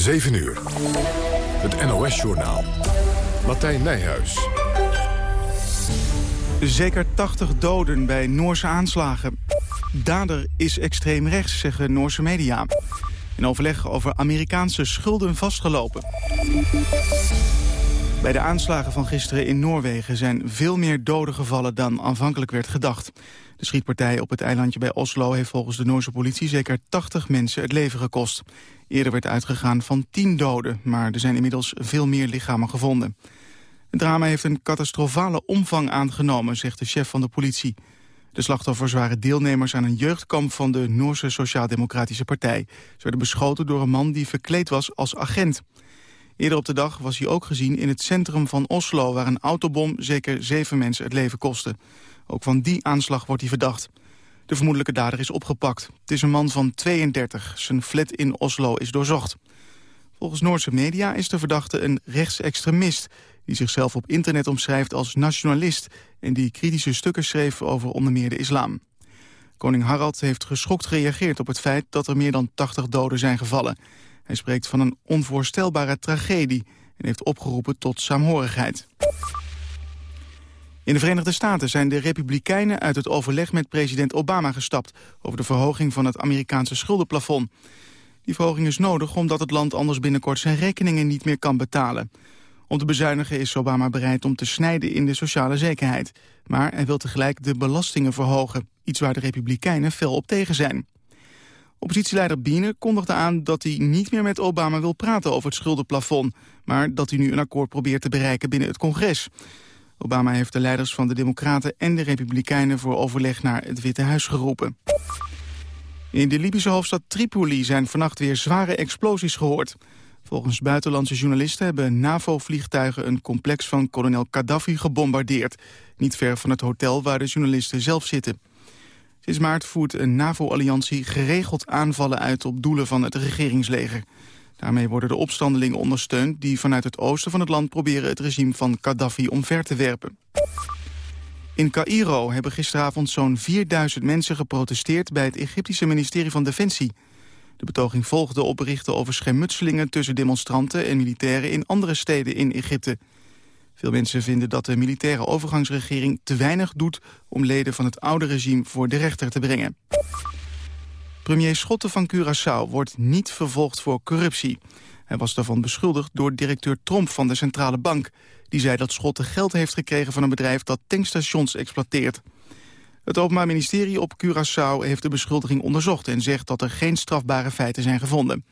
7 uur. Het NOS-journaal. Martijn Nijhuis. Zeker 80 doden bij Noorse aanslagen. Dader is extreem rechts, zeggen Noorse media. In overleg over Amerikaanse schulden vastgelopen. Bij de aanslagen van gisteren in Noorwegen zijn veel meer doden gevallen dan aanvankelijk werd gedacht. De schietpartij op het eilandje bij Oslo heeft volgens de Noorse politie zeker 80 mensen het leven gekost. Eerder werd uitgegaan van 10 doden, maar er zijn inmiddels veel meer lichamen gevonden. Het drama heeft een catastrofale omvang aangenomen, zegt de chef van de politie. De slachtoffers waren deelnemers aan een jeugdkamp van de Noorse Sociaal-Democratische Partij. Ze werden beschoten door een man die verkleed was als agent. Eerder op de dag was hij ook gezien in het centrum van Oslo... waar een autobom zeker zeven mensen het leven kostte. Ook van die aanslag wordt hij verdacht. De vermoedelijke dader is opgepakt. Het is een man van 32. Zijn flat in Oslo is doorzocht. Volgens Noorse media is de verdachte een rechtsextremist... die zichzelf op internet omschrijft als nationalist... en die kritische stukken schreef over onder meer de islam. Koning Harald heeft geschokt gereageerd op het feit... dat er meer dan 80 doden zijn gevallen. Hij spreekt van een onvoorstelbare tragedie... en heeft opgeroepen tot saamhorigheid. In de Verenigde Staten zijn de Republikeinen uit het overleg met president Obama gestapt... over de verhoging van het Amerikaanse schuldenplafond. Die verhoging is nodig omdat het land anders binnenkort zijn rekeningen niet meer kan betalen. Om te bezuinigen is Obama bereid om te snijden in de sociale zekerheid. Maar hij wil tegelijk de belastingen verhogen, iets waar de Republikeinen fel op tegen zijn. Oppositieleider Biene kondigde aan dat hij niet meer met Obama wil praten over het schuldenplafond, maar dat hij nu een akkoord probeert te bereiken binnen het congres. Obama heeft de leiders van de Democraten en de Republikeinen voor overleg naar het Witte Huis geroepen. In de Libische hoofdstad Tripoli zijn vannacht weer zware explosies gehoord. Volgens buitenlandse journalisten hebben NAVO-vliegtuigen een complex van kolonel Gaddafi gebombardeerd. Niet ver van het hotel waar de journalisten zelf zitten. Sinds maart voert een NAVO-alliantie geregeld aanvallen uit op doelen van het regeringsleger. Daarmee worden de opstandelingen ondersteund die vanuit het oosten van het land proberen het regime van Gaddafi omver te werpen. In Cairo hebben gisteravond zo'n 4000 mensen geprotesteerd bij het Egyptische ministerie van Defensie. De betoging volgde op berichten over schermutselingen tussen demonstranten en militairen in andere steden in Egypte. Veel mensen vinden dat de militaire overgangsregering te weinig doet om leden van het oude regime voor de rechter te brengen. Premier Schotten van Curaçao wordt niet vervolgd voor corruptie. Hij was daarvan beschuldigd door directeur Tromp van de Centrale Bank. Die zei dat Schotten geld heeft gekregen van een bedrijf dat tankstations exploiteert. Het Openbaar Ministerie op Curaçao heeft de beschuldiging onderzocht... en zegt dat er geen strafbare feiten zijn gevonden.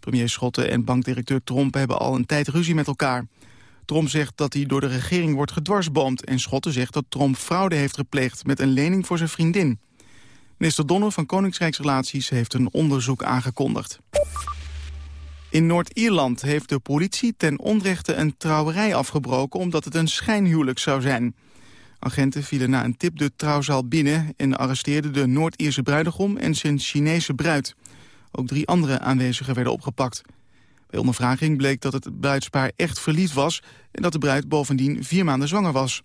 Premier Schotten en bankdirecteur Tromp hebben al een tijd ruzie met elkaar. Tromp zegt dat hij door de regering wordt gedwarsboomd... en Schotten zegt dat Tromp fraude heeft gepleegd met een lening voor zijn vriendin. Minister Donner van Koninkrijksrelaties heeft een onderzoek aangekondigd. In Noord-Ierland heeft de politie ten onrechte een trouwerij afgebroken... omdat het een schijnhuwelijk zou zijn. Agenten vielen na een tip de trouwzaal binnen... en arresteerden de Noord-Ierse bruidegom en zijn Chinese bruid. Ook drie andere aanwezigen werden opgepakt. Bij ondervraging bleek dat het bruidspaar echt verliefd was... en dat de bruid bovendien vier maanden zwanger was.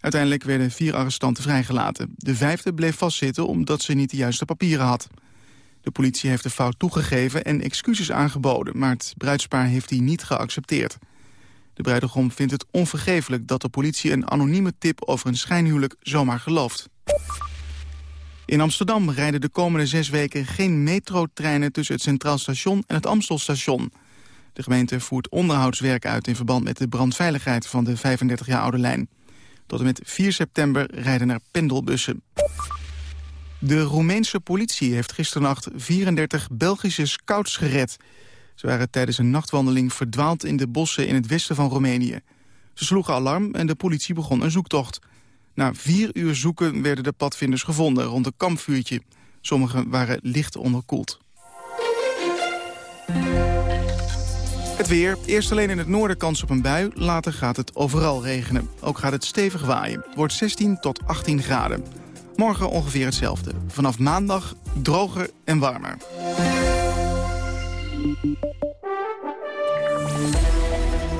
Uiteindelijk werden vier arrestanten vrijgelaten. De vijfde bleef vastzitten omdat ze niet de juiste papieren had. De politie heeft de fout toegegeven en excuses aangeboden... maar het bruidspaar heeft die niet geaccepteerd. De bruidegom vindt het onvergeeflijk dat de politie een anonieme tip... over een schijnhuwelijk zomaar gelooft. In Amsterdam rijden de komende zes weken geen metrotreinen... tussen het Centraal Station en het Amstelstation. De gemeente voert onderhoudswerk uit in verband met de brandveiligheid... van de 35 jaar oude lijn. Tot en met 4 september rijden er pendelbussen. De Roemeense politie heeft gisternacht 34 Belgische scouts gered. Ze waren tijdens een nachtwandeling verdwaald in de bossen in het westen van Roemenië. Ze sloegen alarm en de politie begon een zoektocht. Na vier uur zoeken werden de padvinders gevonden rond een kampvuurtje. Sommigen waren licht onderkoeld. Het weer. Eerst alleen in het noorden kans op een bui. Later gaat het overal regenen. Ook gaat het stevig waaien. Wordt 16 tot 18 graden. Morgen ongeveer hetzelfde. Vanaf maandag droger en warmer.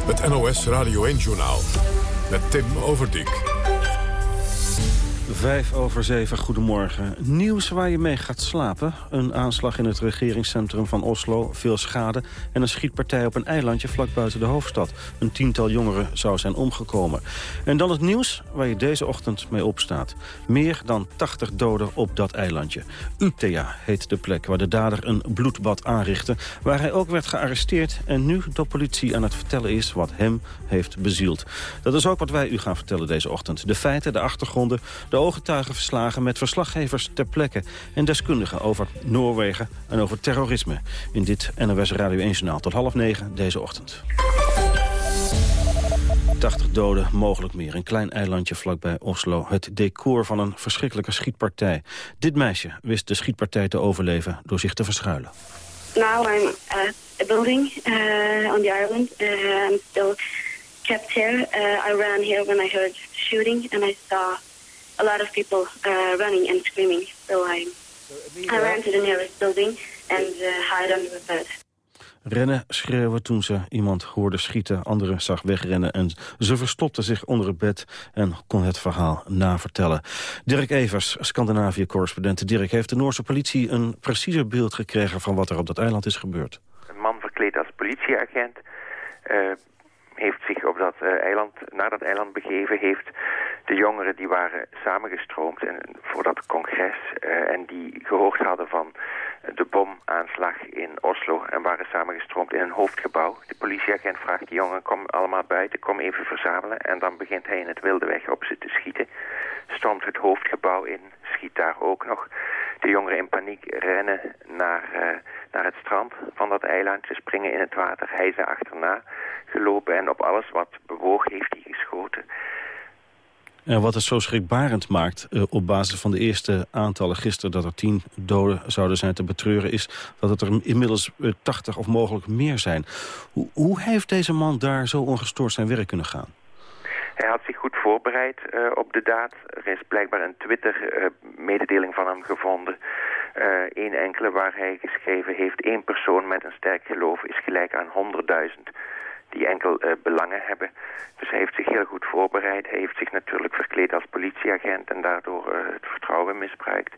Het NOS Radio 1-journaal. Met Tim Overdijk. Vijf over zeven, goedemorgen. Nieuws waar je mee gaat slapen. Een aanslag in het regeringscentrum van Oslo, veel schade... en een schietpartij op een eilandje vlak buiten de hoofdstad. Een tiental jongeren zou zijn omgekomen. En dan het nieuws waar je deze ochtend mee opstaat. Meer dan 80 doden op dat eilandje. Utea heet de plek waar de dader een bloedbad aanrichtte... waar hij ook werd gearresteerd en nu de politie aan het vertellen is... wat hem heeft bezield. Dat is ook wat wij u gaan vertellen deze ochtend. De feiten, de achtergronden, de ooggetuigenverslagen met verslaggevers ter plekke... en deskundigen over Noorwegen en over terrorisme. In dit NOS Radio 1 Journaal tot half negen deze ochtend. 80 doden, mogelijk meer. Een klein eilandje vlakbij Oslo. Het decor van een verschrikkelijke schietpartij. Dit meisje wist de schietpartij te overleven door zich te verschuilen. Now I'm at a building uh, on the island. Uh, I'm still kept here. Uh, I ran here when I heard shooting and I saw a lot of people uh, running and screaming. So I, I ran to the nearest building and uh, hide under the bed. Rennen, schreeuwen toen ze iemand hoorde schieten. Anderen zag wegrennen en ze verstopte zich onder het bed... en kon het verhaal navertellen. Dirk Evers, Scandinavië-correspondent. Dirk, heeft de Noorse politie een preciezer beeld gekregen... van wat er op dat eiland is gebeurd? Een man verkleed als politieagent... Uh, heeft zich op dat uh, eiland, naar dat eiland begeven, heeft de jongeren die waren samengestroomd en, voor dat congres uh, en die gehoord hadden van de bomaanslag in Oslo en waren samengestroomd in een hoofdgebouw. De politieagent vraagt de jongen, kom allemaal buiten, kom even verzamelen. En dan begint hij in het wilde weg op ze te schieten. Stormt het hoofdgebouw in, schiet daar ook nog. De jongeren in paniek rennen naar, uh, naar het strand van dat eiland. Ze springen in het water, hij ze achterna gelopen en op alles wat bewoog heeft hij geschoten. En wat het zo schrikbarend maakt uh, op basis van de eerste aantallen gisteren... dat er tien doden zouden zijn te betreuren... is dat het er inmiddels uh, 80 of mogelijk meer zijn. Hoe, hoe heeft deze man daar zo ongestoord zijn werk kunnen gaan? Hij had zich goed voorbereid uh, op de daad. Er is blijkbaar een Twitter-mededeling van hem gevonden. Eén enkele waar hij geschreven heeft... één persoon met een sterk geloof is gelijk aan 100.000 die enkel uh, belangen hebben. Dus hij heeft zich heel goed voorbereid. Hij heeft zich natuurlijk verkleed als politieagent en daardoor het vertrouwen misbruikt.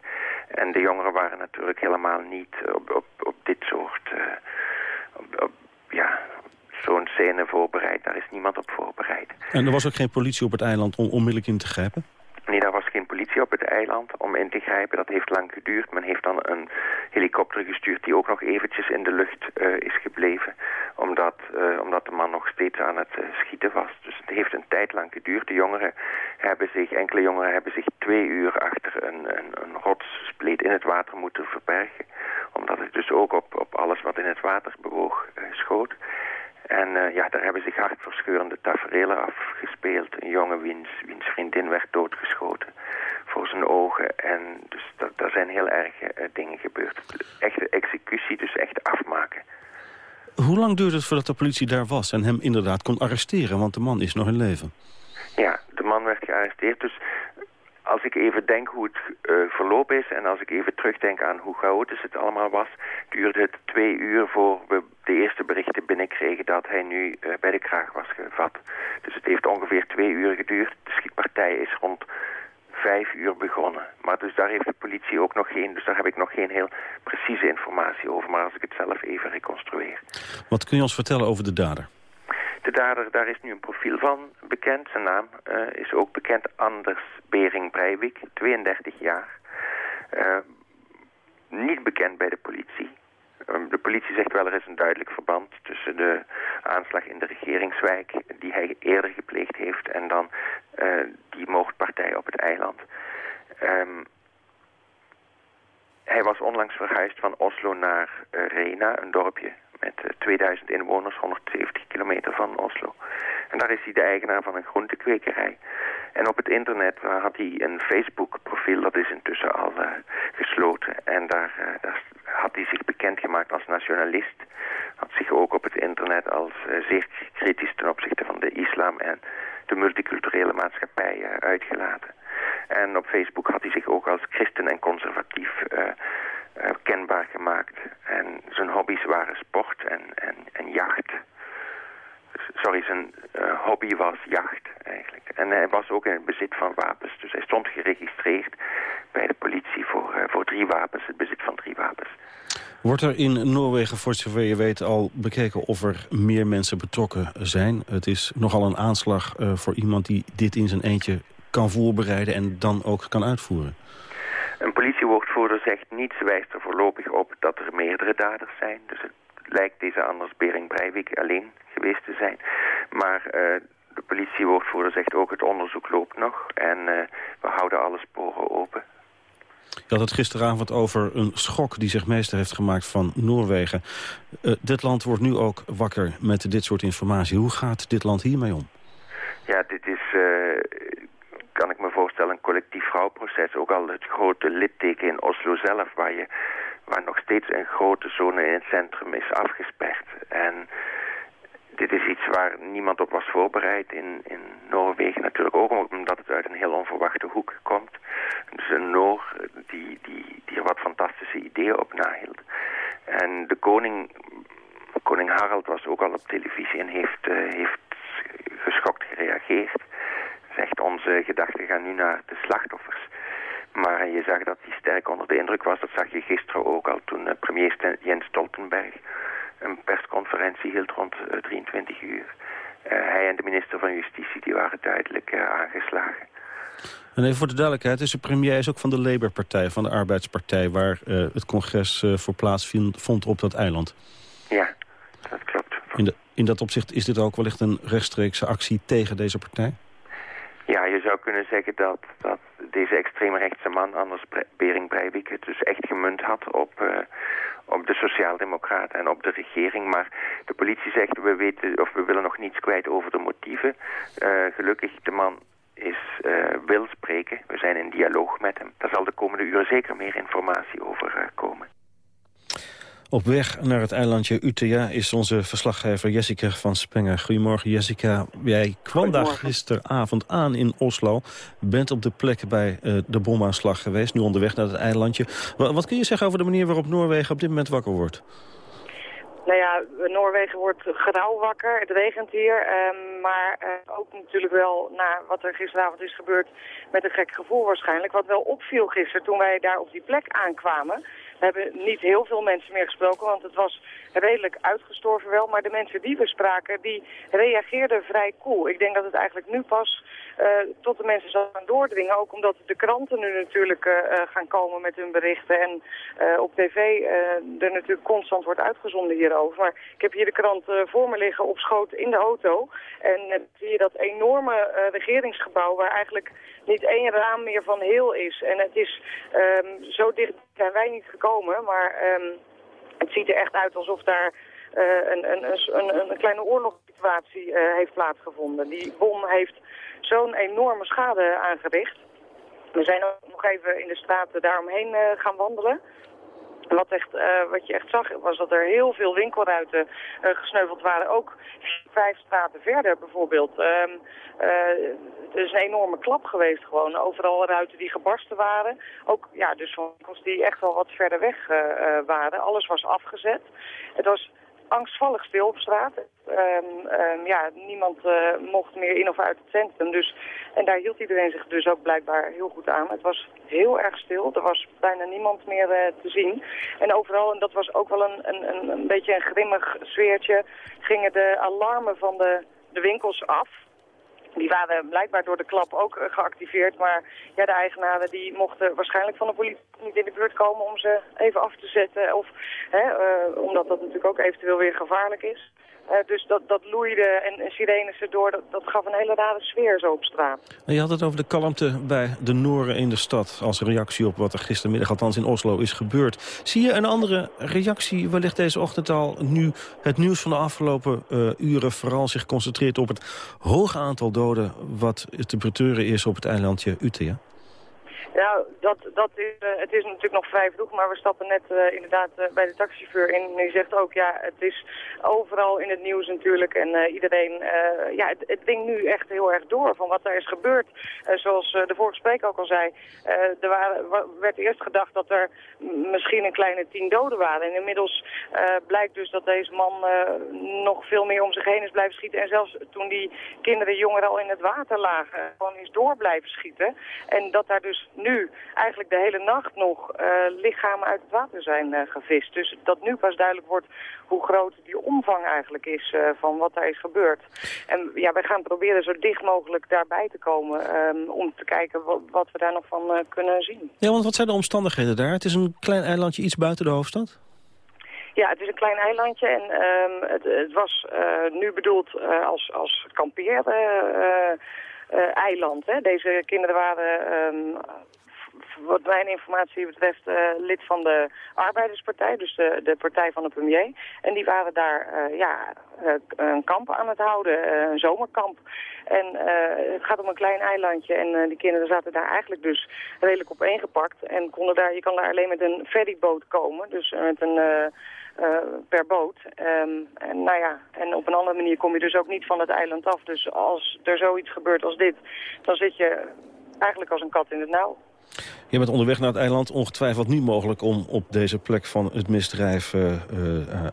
En de jongeren waren natuurlijk helemaal niet op, op, op dit soort... Uh, op, op, ja, zo'n scène voorbereid. Daar is niemand op voorbereid. En er was ook geen politie op het eiland om onmiddellijk in te grijpen? Nee, daar was geen politie op het eiland om in te grijpen. Dat heeft lang geduurd. Men heeft dan een helikopter gestuurd die ook nog eventjes in de lucht uh, is gebleven. Omdat, uh, omdat de man nog steeds aan het uh, schieten was. Dus het heeft een tijd lang geduurd. De jongeren hebben zich, enkele jongeren hebben zich twee uur achter een, een, een rotsspleet in het water moeten verbergen. Omdat het dus ook op, op alles wat in het water bewoog schoot. En uh, ja, daar hebben zich hartverscheurende tafereelen afgespeeld. Een jongen wiens, wiens vriendin werd doodgeschoten voor zijn ogen. En dus dat, daar zijn heel erge uh, dingen gebeurd. Echte executie, dus echt afmaken. Hoe lang duurde het voordat de politie daar was en hem inderdaad kon arresteren? Want de man is nog in leven. Ja, de man werd gearresteerd. Dus als ik even denk hoe het uh, verloop is en als ik even terugdenk aan hoe chaotisch het allemaal was, duurde het twee uur voor we de eerste berichten binnenkregen dat hij nu uh, bij de kraag was gevat. Dus het heeft ongeveer twee uur geduurd. De schietpartij is rond vijf uur begonnen. Maar dus daar heeft de politie ook nog geen, dus daar heb ik nog geen heel precieze informatie over. Maar als ik het zelf even reconstrueer. Wat kun je ons vertellen over de dader? De dader, daar is nu een profiel van bekend. Zijn naam uh, is ook bekend. Anders Bering Breivik, 32 jaar. Uh, niet bekend bij de politie. Uh, de politie zegt wel er is een duidelijk verband tussen de aanslag in de regeringswijk... die hij eerder gepleegd heeft en dan die moordpartij op het eiland. Um, hij was onlangs verhuisd van Oslo naar Rena, een dorpje met 2000 inwoners, 170 kilometer van Oslo. En daar is hij de eigenaar van een groentekwekerij. En op het internet had hij een Facebook-profiel, dat is intussen al gesloten. En daar, daar, had hij zich bekendgemaakt als nationalist. Had zich ook op het internet als uh, zeer kritisch ten opzichte van de islam en de multiculturele maatschappij uitgelaten. En op Facebook had hij zich ook als christen en conservatief uh, kenbaar gemaakt. En zijn hobby's waren sport en, en, en jacht. Sorry, zijn uh, hobby was jacht eigenlijk. En hij was ook in het bezit van wapens. Dus hij stond geregistreerd bij de politie voor, uh, voor drie wapens, het bezit van drie wapens. Wordt er in Noorwegen, voor zover je weet, al bekeken of er meer mensen betrokken zijn? Het is nogal een aanslag uh, voor iemand die dit in zijn eentje kan voorbereiden en dan ook kan uitvoeren. Een politiewoordvoerder zegt niets wijst er voorlopig op dat er meerdere daders zijn. Dus het lijkt deze Anders Bering Breivik alleen geweest te zijn. Maar uh, de politiewoordvoerder zegt ook het onderzoek loopt nog en uh, we houden alle sporen open. Je had het gisteravond over een schok die zich meester heeft gemaakt van Noorwegen. Uh, dit land wordt nu ook wakker met dit soort informatie. Hoe gaat dit land hiermee om? Ja, dit is, uh, kan ik me voorstellen, een collectief rouwproces. Ook al het grote litteken in Oslo zelf, waar, je, waar nog steeds een grote zone in het centrum is afgesperd. En dit is iets waar niemand op was voorbereid in, in Noorwegen. Natuurlijk ook omdat het uit een heel onverwachte hoek komt. Dus een Noor die, die, die er wat fantastische ideeën op nahield. En de koning, koning Harald was ook al op televisie en heeft, uh, heeft geschokt gereageerd. Zegt onze gedachten gaan nu naar de slachtoffers. Maar je zag dat hij sterk onder de indruk was. Dat zag je gisteren ook al toen uh, premier Jens Stoltenberg een persconferentie hield rond 23 uur. Uh, hij en de minister van Justitie die waren duidelijk aangeslagen. En even voor de duidelijkheid, is de premier is ook van de Labour-partij, van de Arbeidspartij... waar uh, het congres voor plaats vond op dat eiland. Ja, dat klopt. In, de, in dat opzicht is dit ook wellicht een rechtstreekse actie tegen deze partij? Ja, je zou kunnen zeggen dat, dat deze extreemrechtse man, Anders Bering Breivik... het dus echt gemunt had op, uh, op de Sociaaldemocraten en op de regering. Maar de politie zegt, we, weten, of we willen nog niets kwijt over de motieven. Uh, gelukkig, de man is, uh, wil spreken. We zijn in dialoog met hem. Daar zal de komende uren zeker meer informatie over komen. Op weg naar het eilandje Utøya is onze verslaggever Jessica van Spengen. Goedemorgen Jessica. Jij kwam daar gisteravond aan in Oslo. Bent op de plek bij uh, de bomaanslag geweest. Nu onderweg naar het eilandje. Wat, kun je zeggen over de manier waarop Noorwegen op dit moment wakker wordt? Nou ja, Noorwegen wordt grauw wakker. Het regent hier. Um, maar uh, ook natuurlijk wel na wat er gisteravond is gebeurd met een gek gevoel waarschijnlijk. Wat wel opviel gisteren toen wij daar op die plek aankwamen hebben niet heel veel mensen meer gesproken, want het was redelijk uitgestorven wel. Maar de mensen die we spraken, die reageerden vrij cool. Ik denk dat het eigenlijk nu pas tot de mensen zal gaan doordringen. Ook omdat de kranten nu natuurlijk uh, gaan komen met hun berichten. En op tv er natuurlijk constant wordt uitgezonden hierover. Maar ik heb hier de krant voor me liggen op schoot in de auto. En zie je dat enorme regeringsgebouw waar eigenlijk niet één raam meer van heel is. En het is um, zo dicht zijn wij niet gekomen, maar um, het ziet er echt uit alsof daar een, een, een, een, kleine oorlogssituatie uh, heeft plaatsgevonden. Die bom heeft zo'n enorme schade aangericht. We zijn ook nog even in de straten daaromheen uh, gaan wandelen. Wat, echt, wat je echt zag was dat er heel veel winkelruiten gesneuveld waren. Ook vijf straten verder bijvoorbeeld. Het is een enorme klap geweest gewoon. Overal ruiten die gebarsten waren. Ook ja, dus winkels die echt wel wat verder weg waren. Alles was afgezet. Het was angstvallig stil op straat. Um, ja, niemand uh, mocht meer in of uit het centrum. Dus, en daar hield iedereen zich dus ook blijkbaar heel goed aan. Het was heel erg stil. Er was bijna niemand meer uh, te zien. En overal, en dat was ook wel een, een, een beetje een grimmig sfeertje, gingen de alarmen van de, de winkels af. Die waren blijkbaar door de klap ook uh, geactiveerd. Maar ja, de eigenaren die mochten waarschijnlijk van de politie niet in de buurt komen om ze even af te zetten. Of, hè, uh, omdat dat natuurlijk ook eventueel weer gevaarlijk is. Uh, dus dat, dat loeide en, en sirenes erdoor, dat, dat gaf een hele rare sfeer zo op straat. Je had het over de kalmte bij de Noren in de stad... als reactie op wat er gistermiddag, althans in Oslo, is gebeurd. Zie je een andere reactie wellicht deze ochtend al... nu het nieuws van de afgelopen uh, uren vooral zich concentreert op het hoge aantal doden... wat te betreuren is op het eilandje Utøya? Nou, dat, dat is, uh, het is natuurlijk nog vrij vroeg, maar we stappen net uh, inderdaad uh, bij de taxichauffeur in. En die zegt ook, ja, het is overal in het nieuws natuurlijk. En iedereen, ja, het, het ding nu echt heel erg door van wat er is gebeurd. zoals de vorige spreker ook al zei, er waren, werd eerst gedacht dat er misschien een kleine tien doden waren. En inmiddels blijkt dus dat deze man nog veel meer om zich heen is blijven schieten. En zelfs toen die kinderen, jongeren al in het water lagen, gewoon is door blijven schieten. En dat daar dus nu eigenlijk de hele nacht nog uh, lichamen uit het water zijn uh, gevist. Dus dat nu pas duidelijk wordt hoe groot die omvang eigenlijk is uh, van wat daar is gebeurd. En ja, wij gaan proberen zo dicht mogelijk daarbij te komen um, om te kijken wat, wat, we daar nog van kunnen zien. Ja, want wat zijn de omstandigheden daar? Het is een klein eilandje iets buiten de hoofdstad? Ja, het is een klein eilandje en um, het, het, was nu bedoeld als, als kampeer eiland. Hè. Deze kinderen waren, um, wat mijn informatie betreft, uh, lid van de Arbeiderspartij, dus de, de partij van de premier. En die waren daar uh, ja, een kamp aan het houden, een zomerkamp. En het gaat om een klein eilandje en die kinderen zaten daar eigenlijk dus redelijk op. En konden daar, je kan daar alleen met een ferryboot komen, dus met een... per boot. Um, en, nou ja, en op een andere manier kom je dus ook niet van het eiland af. Dus als er zoiets gebeurt als dit, dan zit je eigenlijk als een kat in het nauw. Je bent onderweg naar het eiland. Ongetwijfeld niet mogelijk om op deze plek van het misdrijf uh, uh,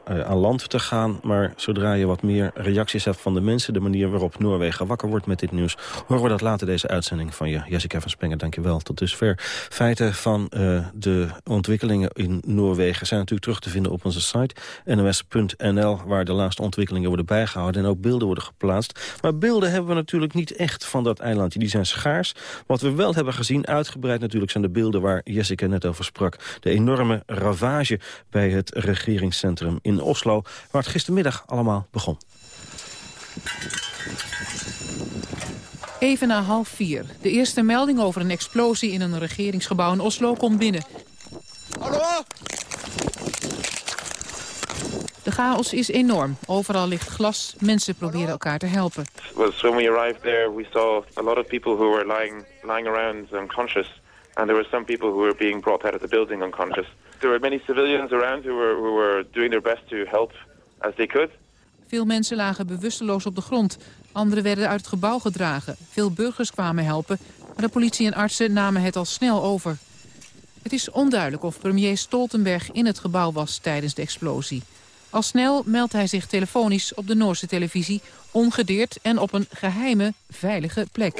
uh, aan land te gaan. Maar zodra je wat meer reacties hebt van de mensen... de manier waarop Noorwegen wakker wordt met dit nieuws... horen we dat later deze uitzending van je. Jessica van Spengen, dankjewel. Tot dusver. Feiten van de ontwikkelingen in Noorwegen... zijn natuurlijk terug te vinden op onze site nos.nl... waar de laatste ontwikkelingen worden bijgehouden... en ook beelden worden geplaatst. Maar beelden hebben we natuurlijk niet echt van dat eilandje. Die zijn schaars. Wat we wel hebben gezien, uitgebreid natuurlijk... zijn de beelden waar Jessica net over sprak. De enorme ravage bij het regeringscentrum in Oslo... waar het gistermiddag allemaal begon. Even na half vier. De eerste melding over een explosie in een regeringsgebouw in Oslo komt binnen. Hallo? De chaos is enorm. Overal ligt glas. Mensen proberen elkaar te helpen. Well, when we arrived there, we saw a lot of people who were lying, lying around unconscious. And there were some people who were being brought out of the building unconscious. There were many civilians around who were, who were doing their best to help as they could. Veel mensen lagen bewusteloos op de grond. Anderen werden uit het gebouw gedragen. Veel burgers kwamen helpen, maar de politie en artsen namen het al snel over. Het is onduidelijk of premier Stoltenberg in het gebouw was tijdens de explosie. Al snel meldt hij zich telefonisch op de Noorse televisie... ongedeerd en op een geheime, veilige plek.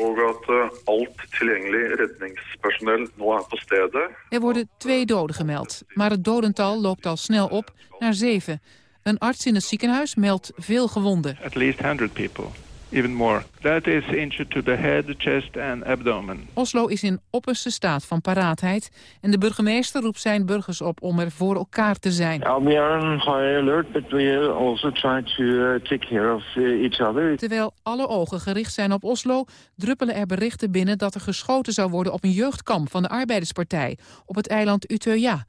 Er worden twee doden gemeld, maar het dodental loopt al snel op naar zeven. Een arts in het ziekenhuis meldt veel gewonden. At least 100 people even more. That is injured to the head, chest and abdomen. Oslo is in opperste staat van paraatheid en de burgemeester roept zijn burgers op om er voor elkaar te zijn. we are on high alert, but we also try to uh, take care of uh, each other. Terwijl alle ogen gericht zijn op Oslo, druppelen er berichten binnen dat er geschoten zou worden op een jeugdkamp van de Arbeiderspartij op het eiland Utøya.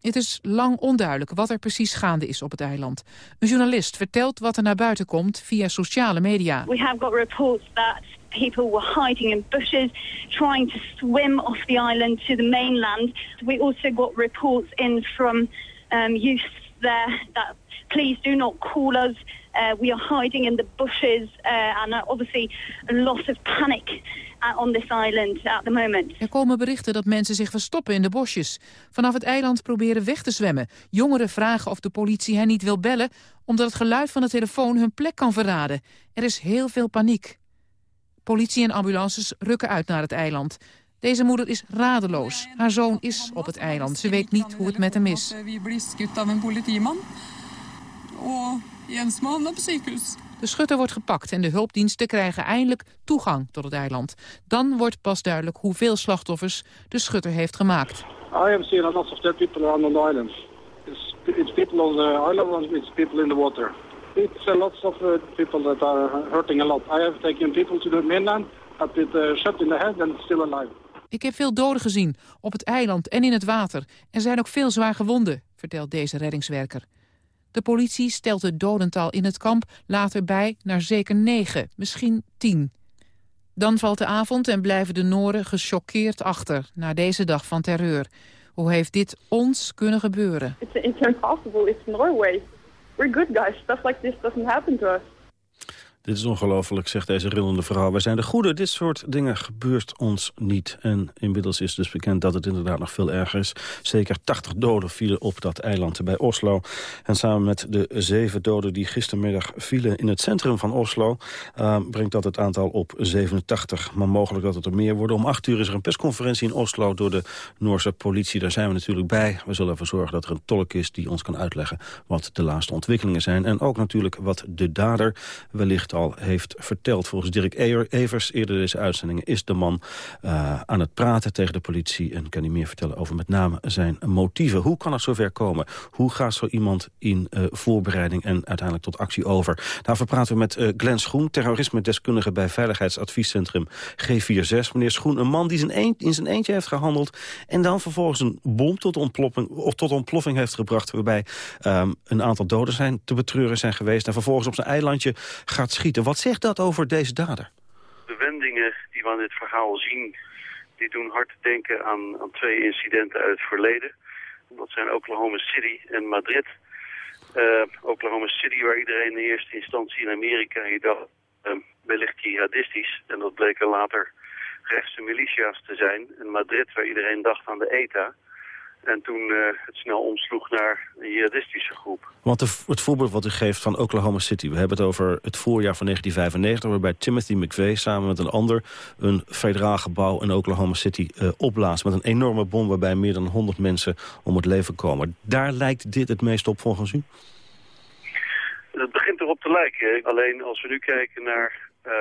Het is lang onduidelijk wat er precies gaande is op het eiland. Een journalist vertelt wat er naar buiten komt via sociale media. We have got reports that people were hiding in bushes, trying to swim off the island to the mainland. We also got reports in from um, youth there that please do not call us. Uh, we are hiding in the bushes uh, and uh, obviously a lot of panic on this island at the moment. Er komen berichten dat mensen zich verstoppen in de bosjes. Vanaf het eiland proberen weg te zwemmen. Jongeren vragen of de politie hen niet wil bellen... omdat het geluid van de telefoon hun plek kan verraden. Er is heel veel paniek. Politie en ambulances rukken uit naar het eiland. Deze moeder is radeloos. Haar zoon is op het eiland. Ze weet niet hoe het met hem is. We blir skutt av een politieman. En Jens man op ziekenhuis. De schutter wordt gepakt en de hulpdiensten krijgen eindelijk toegang tot het eiland. Dan wordt pas duidelijk hoeveel slachtoffers de schutter heeft gemaakt. I have seen a lot of dead people around on the island. It's, it's people on the island and it's people in the water. It's a lot of uh, people that are hurting a lot. I have taken people to the mainland, had it uh, shot in the head and still alive. Ik heb veel doden gezien, op het eiland en in het water. Er zijn ook veel zwaar gewonden, vertelt deze reddingswerker. De politie stelt het dodental in het kamp later bij naar zeker negen, misschien tien. Dan valt de avond en blijven de Noren gechoqueerd achter... na deze dag van terreur. Hoe heeft dit ons kunnen gebeuren? It's, it's impossible. It's Norway. We're good guys. Stuff like this doesn't happen to us. Dit is ongelooflijk, zegt deze rillende vrouw. Wij zijn de goede, dit soort dingen gebeurt ons niet. En inmiddels is dus bekend dat het inderdaad nog veel erger is. Zeker 80 doden vielen op dat eiland bij Oslo. En samen met de zeven doden die gistermiddag vielen in het centrum van Oslo... Uh, brengt dat het aantal op 87. Maar mogelijk dat het er meer worden. Om acht uur is er een persconferentie in Oslo door de Noorse politie. Daar zijn we natuurlijk bij. We zullen ervoor zorgen dat er een tolk is die ons kan uitleggen... wat de laatste ontwikkelingen zijn. En ook natuurlijk wat de dader wellicht al heeft verteld. Volgens Dirk Evers, eerder deze uitzendingen... is de man uh, aan het praten tegen de politie... en kan hij meer vertellen over met name zijn motieven. Hoe kan het zover komen? Hoe gaat zo iemand in uh, voorbereiding en uiteindelijk tot actie over? Daarvoor praten we met uh, Glenn Schoen, terrorisme-deskundige... bij Veiligheidsadviescentrum G46. Meneer Schoen, een man die zijn in zijn eentje heeft gehandeld... en dan vervolgens een bom tot ontploffing, of tot ontploffing heeft gebracht... waarbij um, een aantal doden zijn te betreuren zijn geweest... en vervolgens op zijn eilandje gaat Wat zegt dat over deze dader? De wendingen die we aan dit verhaal zien... die doen hard denken aan, aan twee incidenten uit het verleden. Dat zijn Oklahoma City en Madrid. Uh, Oklahoma City, waar iedereen in eerste instantie in Amerika... hier dacht, uh, wellicht jihadistisch. En dat bleken later rechtse militia's te zijn. En Madrid, waar iedereen dacht aan de ETA... En toen uh, het snel omsloeg naar een jihadistische groep. Want de, het voorbeeld wat u geeft van Oklahoma City... we hebben het over het voorjaar van 1995... waarbij Timothy McVeigh samen met een ander... een federaal gebouw in Oklahoma City uh, opblaast... met een enorme bom waarbij meer dan 100 mensen om het leven komen. Daar lijkt dit het meest op volgens u? Het begint erop te lijken. Alleen als we nu kijken naar... Uh,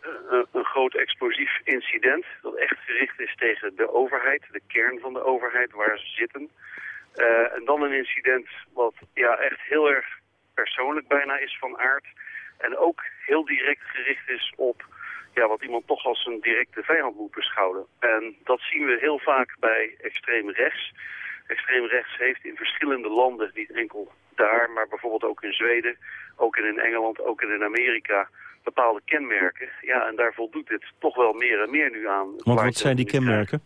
een, een, groot explosief incident dat echt gericht is tegen de overheid, de kern van de overheid waar ze zitten. Uh, en dan een incident wat ja, echt heel erg persoonlijk bijna is van aard en ook heel direct gericht is op ja, wat iemand toch als een directe vijand moet beschouwen. En dat zien we heel vaak bij extreem rechts. Extreem rechts heeft in verschillende landen, niet enkel daar, maar bijvoorbeeld ook in Zweden, ook in Engeland, ook in Amerika bepaalde kenmerken. Ja, en daar voldoet dit toch wel meer en meer nu aan. Want wat zijn die kenmerken?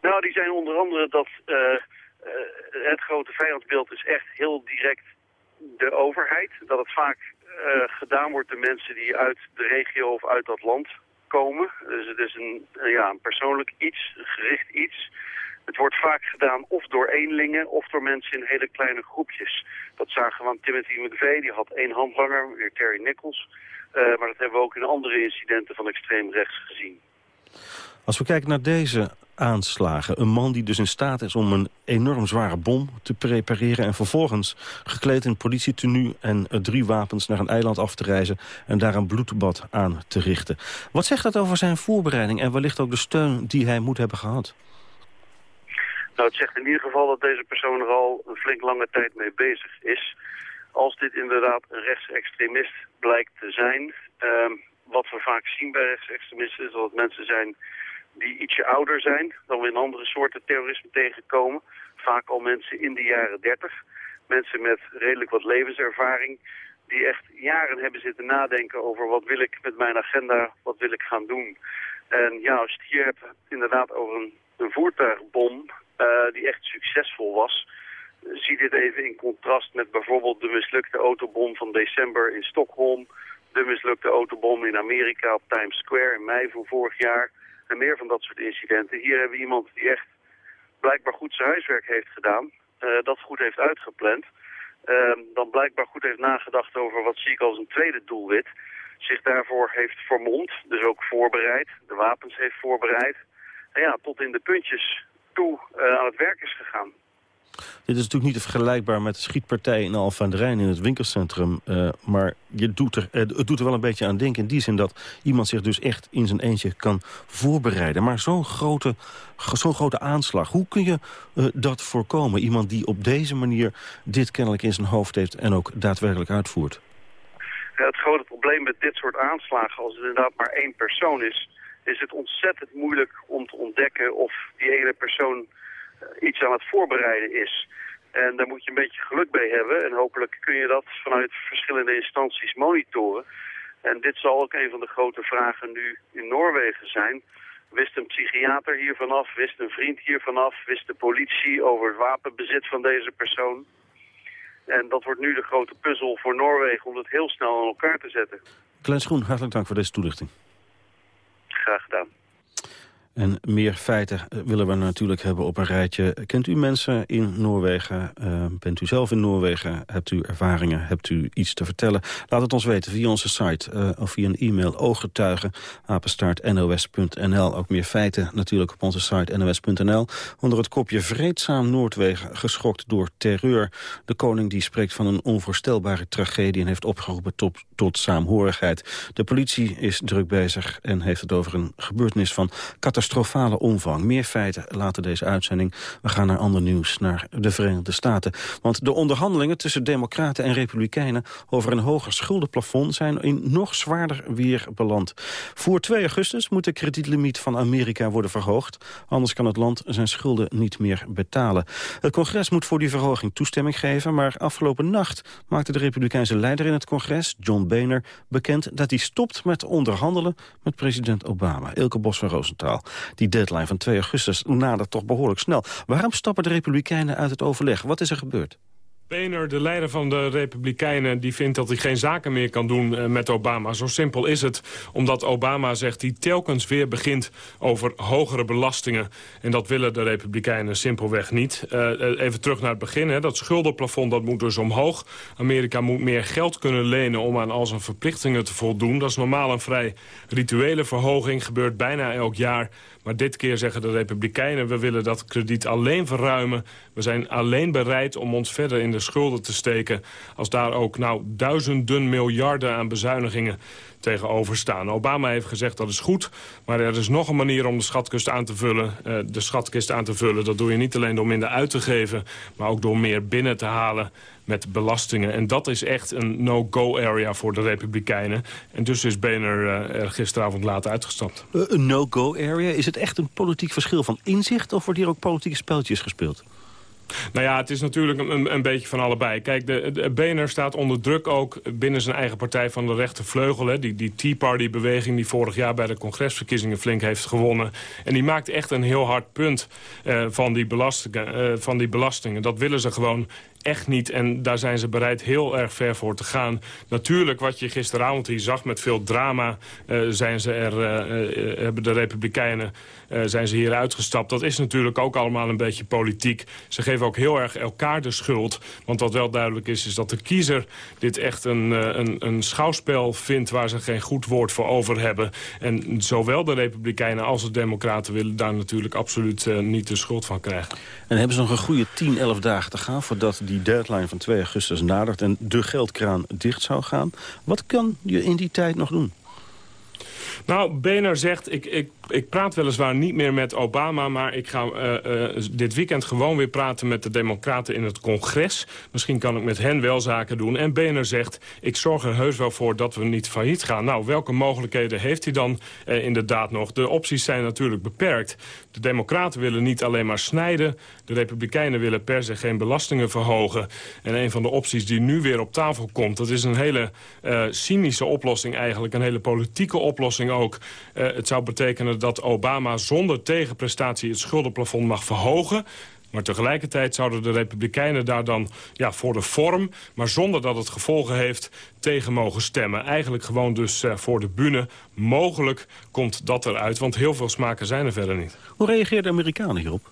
Nou, die zijn onder andere dat uh, uh, het grote vijandbeeld is echt heel direct de overheid. Dat het vaak uh, gedaan wordt door mensen die uit de regio of uit dat land komen. Dus het is een, ja, een persoonlijk iets, een gericht iets. Het wordt vaak gedaan of door eenlingen of door mensen in hele kleine groepjes. Dat zagen we aan Timothy McVeigh, die had één handlanger, weer Terry Nichols. Uh, maar dat hebben we ook in andere incidenten van extreem rechts gezien. Als we kijken naar deze aanslagen. Een man die dus in staat is om een enorm zware bom te prepareren... en vervolgens gekleed in politietenue en drie wapens naar een eiland af te reizen... en daar een bloedbad aan te richten. Wat zegt dat over zijn voorbereiding en wellicht ook de steun die hij moet hebben gehad? Nou, het zegt in ieder geval dat deze persoon er al een flink lange tijd mee bezig is. Als dit inderdaad een rechtsextremist blijkt te zijn... Um, wat we vaak zien bij rechtsextremisten is dat het mensen zijn die ietsje ouder zijn... dan we in andere soorten terrorisme tegenkomen. Vaak al mensen in de jaren dertig. Mensen met redelijk wat levenservaring die echt jaren hebben zitten nadenken over wat wil ik met mijn agenda, wat wil ik gaan doen. En ja, als je het hier hebt inderdaad over een, voertuigbom, die echt succesvol was. Zie dit even in contrast met bijvoorbeeld de mislukte autobom van december in Stockholm. De mislukte autobom in Amerika op Times Square in mei van vorig jaar. En meer van dat soort incidenten. Hier hebben we iemand die echt blijkbaar goed zijn huiswerk heeft gedaan. Uh, dat goed heeft uitgepland. Uh, dan blijkbaar goed heeft nagedacht over wat zie ik als een tweede doelwit. Zich daarvoor heeft vermomd, dus ook voorbereid. De wapens heeft voorbereid. En ja, tot in de puntjes toe uh, aan het werk is gegaan. Dit is natuurlijk niet vergelijkbaar met de schietpartij in Alphen aan de Rijn in het winkelcentrum. Uh, maar je doet er, uh, het doet er wel een beetje aan denken in die zin dat iemand zich dus echt in zijn eentje kan voorbereiden. Maar zo'n grote, zo'n grote aanslag, hoe kun je uh, dat voorkomen? Iemand die op deze manier dit kennelijk in zijn hoofd heeft en ook daadwerkelijk uitvoert. Ja, het grote probleem met dit soort aanslagen, als het inderdaad maar één persoon is is het ontzettend moeilijk om te ontdekken of die ene persoon uh, iets aan het voorbereiden is. En daar moet je een beetje geluk bij hebben. En hopelijk kun je dat vanuit verschillende instanties monitoren. En dit zal ook een van de grote vragen nu in Noorwegen zijn. Wist een psychiater hier vanaf? Wist een vriend hier vanaf? Wist de politie over het wapenbezit van deze persoon? En dat wordt nu de grote puzzel voor Noorwegen om het heel snel aan elkaar te zetten. Klein Schoen, hartelijk dank voor deze toelichting. Graag gedaan. En meer feiten eh, willen we natuurlijk hebben op een rijtje. Kent u mensen in Noorwegen? Uh, bent u zelf in Noorwegen? Hebt u ervaringen? Hebt u iets te vertellen? Laat het ons weten via onze site uh, of via een e-mail ooggetuigen nos.nl. Ook meer feiten natuurlijk op onze site nos.nl. Onder het kopje Vreedzaam Noordwegen geschokt door terreur. De koning die spreekt van een onvoorstelbare tragedie... en heeft opgeroepen tot, tot saamhorigheid. De politie is druk bezig en heeft het over een gebeurtenis van catastrofe catastrofale omvang. Meer feiten later deze uitzending. We gaan naar ander nieuws, naar de Verenigde Staten. Want de onderhandelingen tussen democraten en republikeinen... over een hoger schuldenplafond zijn in nog zwaarder weer beland. Voor 2 augustus moet de kredietlimiet van Amerika worden verhoogd. Anders kan het land zijn schulden niet meer betalen. Het congres moet voor die verhoging toestemming geven... maar afgelopen nacht maakte de republikeinse leider in het congres, John Boehner... bekend dat hij stopt met onderhandelen met president Obama. Ilke Bos van Roosentaal. Die deadline van 2 augustus nadert toch behoorlijk snel. Waarom stappen de Republikeinen uit het overleg? Wat is er gebeurd? Boehner, de leider van de Republikeinen, die vindt dat hij geen zaken meer kan doen eh, met Obama. Zo simpel is het, omdat Obama zegt hij telkens weer begint over hogere belastingen. En dat willen de Republikeinen simpelweg niet. Uh, even terug naar het begin, hè. dat schuldenplafond dat moet dus omhoog. Amerika moet meer geld kunnen lenen om aan al zijn verplichtingen te voldoen. Dat is normaal een vrij rituele verhoging, gebeurt bijna elk jaar. Maar dit keer zeggen de Republikeinen... we willen dat krediet alleen verruimen. We zijn alleen bereid om ons verder in de schulden te steken... als daar ook nou duizenden miljarden aan bezuinigingen tegenover staan. Obama heeft gezegd dat is goed, maar er is nog een manier om de schatkist aan te vullen. Uh, de schatkist aan te vullen, dat doe je niet alleen door minder uit te geven... maar ook door meer binnen te halen met belastingen. En dat is echt een no-go-area voor de Republikeinen. En dus is Boehner er gisteravond laat uitgestapt. Uh, een no-go-area? Is het echt een politiek verschil van inzicht... of worden hier ook politieke spelletjes gespeeld? Nou ja, het is natuurlijk een, een beetje van allebei. Kijk, de, de BNR staat onder druk ook binnen zijn eigen partij van de rechtervleugel. Hè, die, die Tea Party-beweging die vorig jaar bij de congresverkiezingen flink heeft gewonnen. En die maakt echt een heel hard punt uh, van, die belastingen, uh, van die belastingen. Dat willen ze gewoon echt niet. En daar zijn ze bereid heel erg ver voor te gaan. Natuurlijk, wat je gisteravond hier zag met veel drama... Uh, zijn ze er, uh, hebben de Republikeinen zijn ze hier uitgestapt. Dat is natuurlijk ook allemaal een beetje politiek. Ze geven ook heel erg elkaar de schuld. Want wat wel duidelijk is, is dat de kiezer dit echt een, een, een schouwspel vindt... waar ze geen goed woord voor over hebben. En zowel de Republikeinen als de Democraten willen daar natuurlijk absoluut niet de schuld van krijgen. En hebben ze nog een goede 10, 11 dagen te gaan... voordat die deadline van 2 augustus nadert en de geldkraan dicht zou gaan. Wat kan je in die tijd nog doen? Nou, Boehner zegt, ik, ik, ik praat weliswaar niet meer met Obama... maar ik ga uh, uh, dit weekend gewoon weer praten met de democraten in het congres. Misschien kan ik met hen wel zaken doen. En Boehner zegt, ik zorg er heus wel voor dat we niet failliet gaan. Nou, welke mogelijkheden heeft hij dan uh, inderdaad nog? De opties zijn natuurlijk beperkt. De democraten willen niet alleen maar snijden. De republikeinen willen per se geen belastingen verhogen. En een van de opties die nu weer op tafel komt... dat is een hele cynische oplossing eigenlijk. Een hele politieke oplossing ook. Het zou betekenen dat Obama zonder tegenprestatie het schuldenplafond mag verhogen. Maar tegelijkertijd zouden de Republikeinen daar dan ja, voor de vorm... maar zonder dat het gevolgen heeft, tegen mogen stemmen. Eigenlijk gewoon dus uh, voor de bühne. Mogelijk komt dat eruit, want heel veel smaken zijn er verder niet. Hoe reageerden de Amerikanen hierop?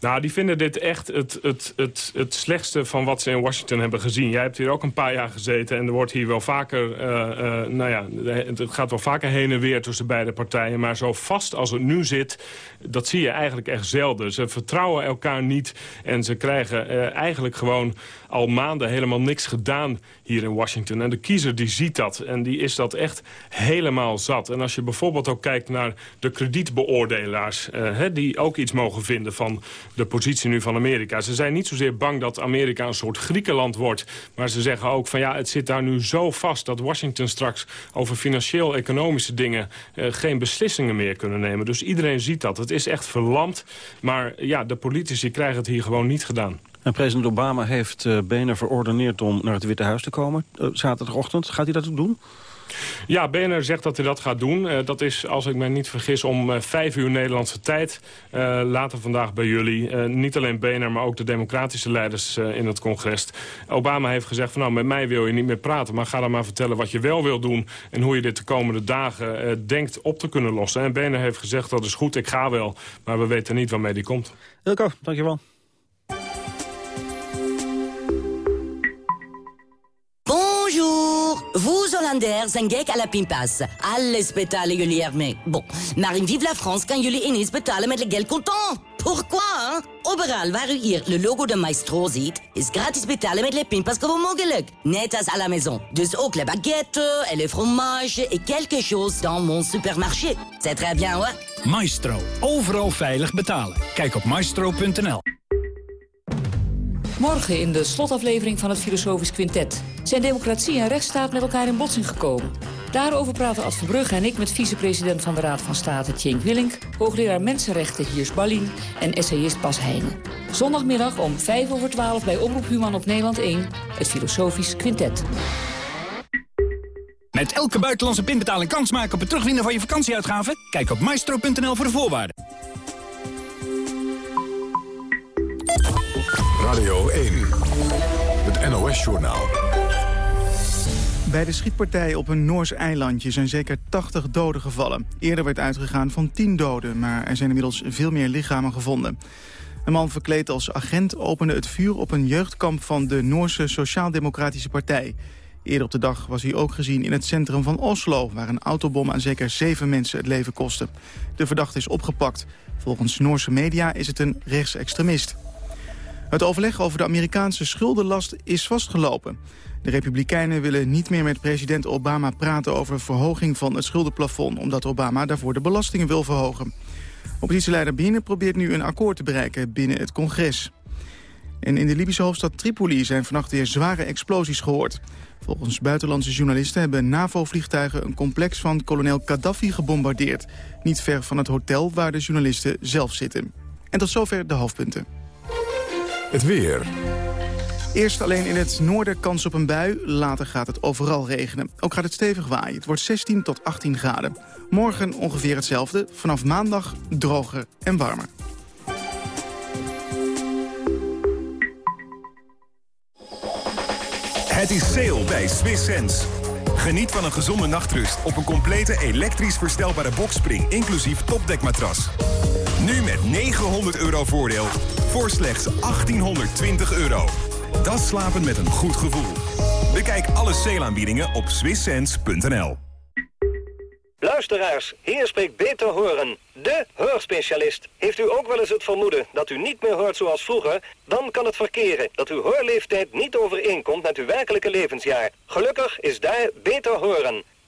Nou, die vinden dit echt het, het, het, het slechtste van wat ze in Washington hebben gezien. Jij hebt hier ook een paar jaar gezeten en er wordt hier wel vaker, uh, uh, nou ja, het gaat wel vaker heen en weer tussen beide partijen. Maar zo vast als het nu zit, dat zie je eigenlijk echt zelden. Ze vertrouwen elkaar niet en ze krijgen uh, eigenlijk gewoon al maanden helemaal niks gedaan hier in Washington. En de kiezer die ziet dat en die is dat echt helemaal zat. En als je bijvoorbeeld ook kijkt naar de kredietbeoordelaars... Hè, die ook iets mogen vinden van de positie nu van Amerika. Ze zijn niet zozeer bang dat Amerika een soort Griekenland wordt... maar ze zeggen ook van ja, het zit daar nu zo vast... dat Washington straks over financieel-economische dingen... Uh, geen beslissingen meer kunnen nemen. Dus iedereen ziet dat. Het is echt verlamd, maar ja, de politici krijgen het hier gewoon niet gedaan. En president Obama heeft uh, Boehner verordeneerd om naar het Witte Huis te komen. Uh, zaterdagochtend. Gaat hij dat ook doen? Ja, BNR zegt dat hij dat gaat doen. Uh, dat is, als ik me niet vergis, om uh, vijf uur Nederlandse tijd. Uh, later vandaag bij jullie. niet alleen BNR, maar ook de democratische leiders in het congres. Obama heeft gezegd van nou, met mij wil je niet meer praten... maar ga dan maar vertellen wat je wel wil doen... en hoe je dit de komende dagen denkt op te kunnen lossen. En BNR heeft gezegd dat is goed, ik ga wel. Maar we weten niet waarmee die komt. Ilko, dankjewel. Vous, Hollanders, zijn gek à la pimpas. Alles betalen jullie ermee. Bon, maar Vive la France kan jullie ineens betalen met le geld contant. Pourquoi? Overal waar u hier le logo de Maestro ziet, is gratis betalen met le pimpas gewoon mogelijk. Net als à la maison. Dus ook le baguette, et le fromage, et quelque chose dans mon supermarché. C'est très bien, hoor. Maestro. Overal veilig betalen. Kijk op maestro.nl. Morgen in de slotaflevering van het Filosofisch Quintet... zijn democratie en rechtsstaat met elkaar in botsing gekomen. Daarover praten Ad Verbrugge en ik met vicepresident van de Raad van State Tjenk Willink... hoogleraar Mensenrechten Hiers Ballin en essayist Bas Heijnen. Zondagmiddag om 5 over 12 bij Omroep Human op Nederland 1... het Filosofisch Quintet. Met elke buitenlandse pinbetaling kans maken op het terugwinnen van je vakantieuitgaven? Kijk op maestro.nl voor de voorwaarden. Radio 1, het NOS-journaal. Bij de schietpartij op een Noors eilandje zijn zeker 80 doden gevallen. Eerder werd uitgegaan van 10 doden, maar er zijn inmiddels veel meer lichamen gevonden. Een man verkleed als agent opende het vuur op een jeugdkamp van de Noorse Sociaal-Democratische Partij. Eerder op de dag was hij ook gezien in het centrum van Oslo... waar een autobom aan zeker zeven mensen het leven kostte. De verdachte is opgepakt. Volgens Noorse media is het een rechtsextremist. Het overleg over de Amerikaanse schuldenlast is vastgelopen. De Republikeinen willen niet meer met president Obama praten over verhoging van het schuldenplafond... omdat Obama daarvoor de belastingen wil verhogen. Oppositieleider Bine probeert nu een akkoord te bereiken binnen het congres. En in de Libische hoofdstad Tripoli zijn vannacht weer zware explosies gehoord. Volgens buitenlandse journalisten hebben NAVO-vliegtuigen een complex van kolonel Gaddafi gebombardeerd. Niet ver van het hotel waar de journalisten zelf zitten. En tot zover de hoofdpunten. Het weer. Eerst alleen in het noorden kans op een bui, later gaat het overal regenen. Ook gaat het stevig waaien, het wordt 16 tot 18 graden. Morgen ongeveer hetzelfde, vanaf maandag droger en warmer. Het is sale bij Swiss Sense. Geniet van een gezonde nachtrust op een complete elektrisch verstelbare bokspring... inclusief topdekmatras. Nu met 900 euro voordeel voor slechts 1820 euro. Dat slapen met een goed gevoel. Bekijk alle sale op swisssense.nl. Luisteraars, hier spreekt Beter Horen, de hoorspecialist. Heeft u ook wel eens het vermoeden dat u niet meer hoort zoals vroeger? Dan kan het verkeren dat uw hoorleeftijd niet overeenkomt met uw werkelijke levensjaar. Gelukkig is daar Beter Horen.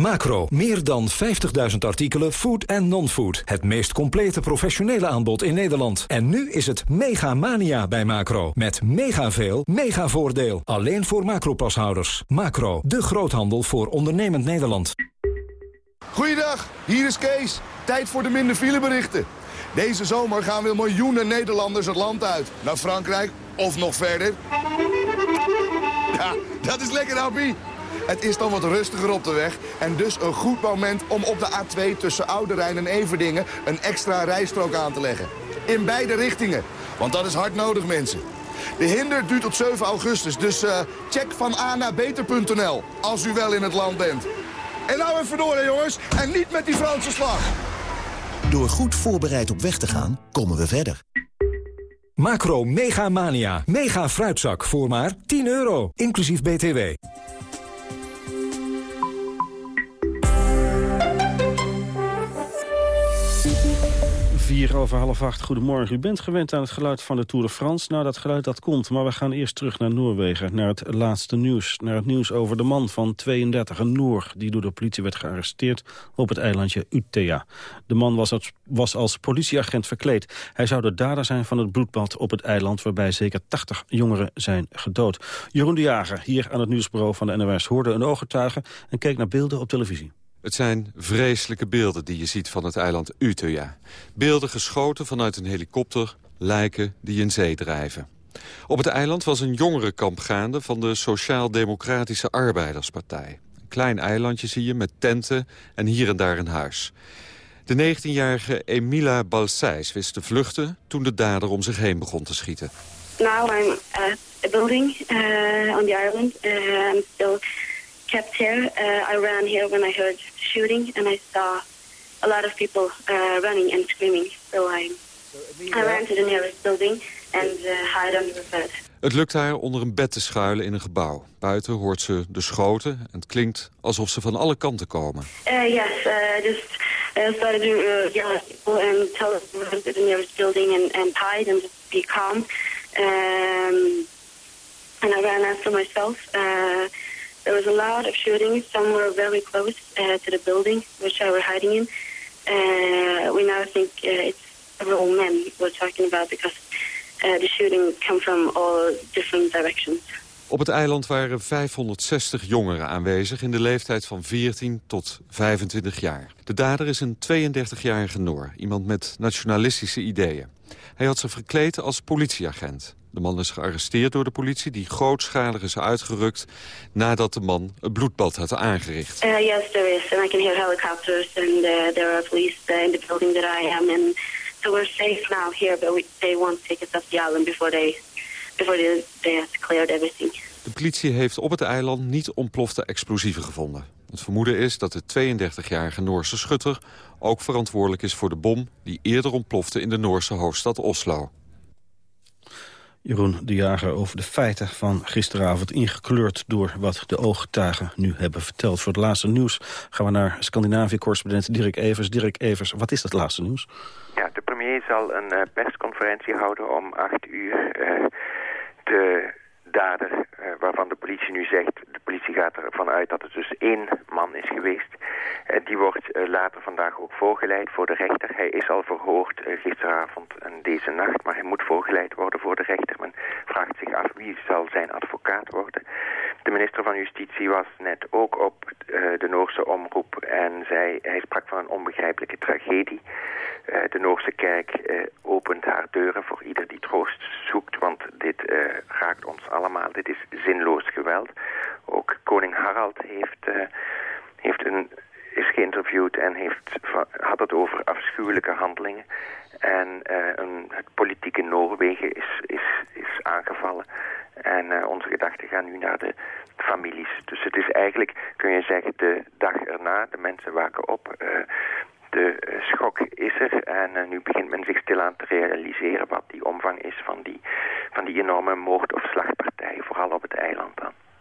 Macro, meer dan 50.000 artikelen, food en non-food. Het meest complete professionele aanbod in Nederland. En nu is het mega mania bij Macro. Met mega veel, mega voordeel. Alleen voor Macro-pashouders. Macro, de groothandel voor ondernemend Nederland. Goeiedag, hier is Kees. Tijd voor de minder fileberichten. Deze zomer gaan weer miljoenen Nederlanders het land uit. Naar Frankrijk of nog verder. Ja, dat is lekker, Happy. Het is dan wat rustiger op de weg en dus een goed moment om op de A2 tussen Oude Rijn en Everdingen een extra rijstrook aan te leggen. In beide richtingen, want dat is hard nodig mensen. De hinder duurt tot 7 augustus, dus uh, check van A naar beter.nl als u wel in het land bent. En nou even door hè jongens, en niet met die Franse slag. Door goed voorbereid op weg te gaan, komen we verder. Macro Mega Mania. Mega fruitzak voor maar 10 euro, inclusief BTW. Vier over half acht, goedemorgen. U bent gewend aan het geluid van de Tour de France. Nou, dat geluid dat komt, maar we gaan eerst terug naar Noorwegen. Naar het laatste nieuws. Naar het nieuws over de man van 32, een Noor... die door de politie werd gearresteerd op het eilandje Utøya. De man was als, was als politieagent verkleed. Hij zou de dader zijn van het bloedbad op het eiland... waarbij zeker 80 jongeren zijn gedood. Jeroen de Jager, hier aan het nieuwsbureau van de NOS... hoorde een ooggetuige en keek naar beelden op televisie. Het zijn vreselijke beelden die je ziet van het eiland Utøya. Beelden geschoten vanuit een helikopter, lijken die in zee drijven. Op het eiland was een jongerenkamp gaande van de Sociaal-Democratische Arbeiderspartij. Een klein eilandje zie je met tenten en hier en daar een huis. De 19-jarige Emila Balseis wist te vluchten toen de dader om zich heen begon te schieten. Now I'm at building uh, on the island. Uh, kept here. Uh, I ran here when I heard shooting, and I saw a lot of people uh, running and screaming. So I, I ran to the nearest building and uh, hide under the bed. Het lukt haar onder een bed te schuilen in een gebouw. Buiten hoort ze de schoten en het klinkt alsof ze van alle kanten komen. Uh, yes, uh, just uh, started to uh, yell at people and tell them to run to the nearest building and, and hide and just be calm. Um, and I ran after myself. Uh, there was a lot of shooting. Some were very close uh, to the building which I were hiding in. Uh, we now think uh, it's several men we're talking about because uh, the shooting come from all different directions. Op het eiland waren 560 jongeren aanwezig in de leeftijd van 14 tot 25 jaar. De dader is een 32-jarige Noor, iemand met nationalistische ideeën. Hij had zich verkleed als politieagent. De man is gearresteerd door de politie die grootschalig is uitgerukt... nadat de man het bloedbad had aangericht. Uh, yes, there is. And I can hear helicopters and uh, there are police uh, in the building that I am in. So we're safe now here, but we, they won't take us off the island before they, before they, they have cleared everything. De politie heeft op het eiland niet ontplofte explosieven gevonden. Het vermoeden is dat de 32-jarige Noorse schutter ook verantwoordelijk is voor de bom... die eerder ontplofte in de Noorse hoofdstad Oslo. Jeroen de Jager over de feiten van gisteravond... ingekleurd door wat de ooggetuigen nu hebben verteld. Voor het laatste nieuws gaan we naar Scandinavië-correspondent Dirk Evers. Dirk Evers, wat is dat laatste nieuws? Ja, de premier zal een uh, persconferentie houden om acht uur. Uh, de dader uh, waarvan de politie nu zegt... de politie gaat ervan uit dat het dus één man is geweest. Uh, die wordt uh, later vandaag ook voorgeleid voor de rechter. Hij is al verhoord gisteravond en deze nacht... maar hij moet voorgeleid worden voor de rechter. Men vraagt zich af wie zal zijn advocaat worden. De minister van Justitie was net ook op de Noorse omroep... en zei, hij sprak van een onbegrijpelijke tragedie. de Noorse kerk opent haar deuren voor ieder die troost zoekt... want dit raakt ons allemaal allemaal. Dit is zinloos geweld. Ook koning Harald heeft, uh, heeft een, is geïnterviewd en heeft, had het over afschuwelijke handelingen. En uh, een, het politieke Noorwegen is, is, is aangevallen. En uh, onze gedachten gaan nu naar de families. Dus het is eigenlijk, kun je zeggen, de dag erna. De mensen waken op. De schok is er en nu begint men zich stilaan te realiseren wat die omvang is van die, van die enorme moord- of slagpartij,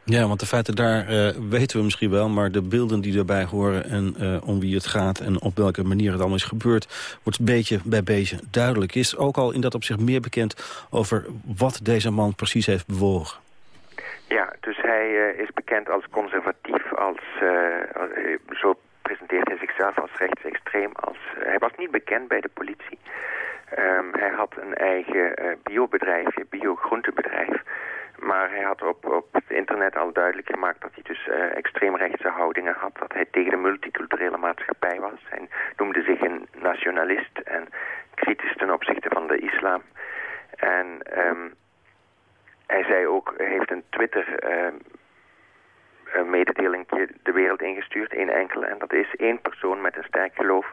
Ja, want de feiten daar uh, weten we misschien wel... maar de beelden die erbij horen en uh, om wie het gaat... en op welke manier het allemaal is gebeurd... wordt beetje bij beetje duidelijk. Is ook al in dat opzicht meer bekend over wat deze man precies heeft bewogen? Ja, dus hij uh, is bekend als conservatief, als, zo presenteert hij zichzelf als rechtsextreem. Als, hij was niet bekend bij de politie. Um, hij had een eigen biobedrijfje, biogroentebedrijf... Maar hij had op, op het internet al duidelijk gemaakt dat hij dus uh, extreemrechtse houdingen had. Dat hij tegen de multiculturele maatschappij was. Hij noemde zich een nationalist en kritisch ten opzichte van de islam. En um, hij zei ook, hij heeft een Twitter... Uh, een mededelingje de wereld ingestuurd, één enkele. En dat is één persoon met een sterk geloof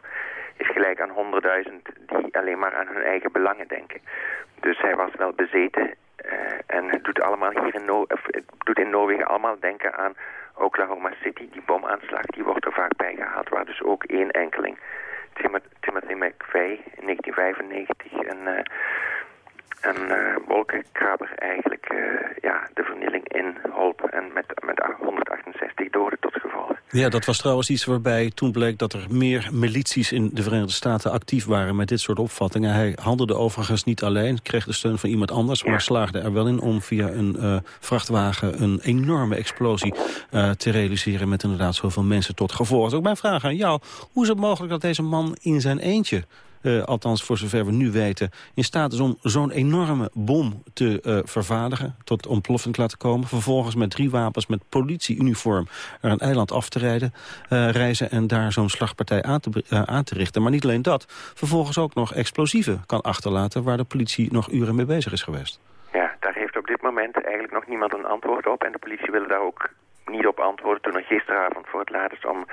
is gelijk aan honderdduizend die alleen maar aan hun eigen belangen denken. Dus hij was wel bezeten en het doet, allemaal hier in, no of, het doet in Noorwegen allemaal denken aan Oklahoma City. Die bomaanslag die wordt er vaak bij gehaald, waar dus ook één enkeling, Tim Timothy McVeigh in 1995, een, uh, een uh, wolkenkrabber eigenlijk ja, de vernieling in Holp en met, met 168 doden tot gevolg. Ja, dat was trouwens iets waarbij toen bleek dat er meer milities in de Verenigde Staten actief waren met dit soort opvattingen. Hij handelde overigens niet alleen, kreeg de steun van iemand anders, maar slaagde er wel in om via een uh, vrachtwagen een enorme explosie uh, te realiseren met inderdaad zoveel mensen tot gevolg. Ook mijn vraag aan jou, hoe is het mogelijk dat deze man in zijn eentje uh, althans voor zover we nu weten... in staat is om zo'n enorme bom te uh, vervaardigen, tot ontploffing te laten komen... vervolgens met drie wapens met politieuniform naar een eiland af te rijden, uh, reizen... en daar zo'n slagpartij aan te, aan te richten. Maar niet alleen dat, vervolgens ook nog explosieven kan achterlaten... waar de politie nog uren mee bezig is geweest. Ja, daar heeft op dit moment eigenlijk nog niemand een antwoord op... en de politie wil daar ook niet op antwoorden toen er gisteravond voor het laatst om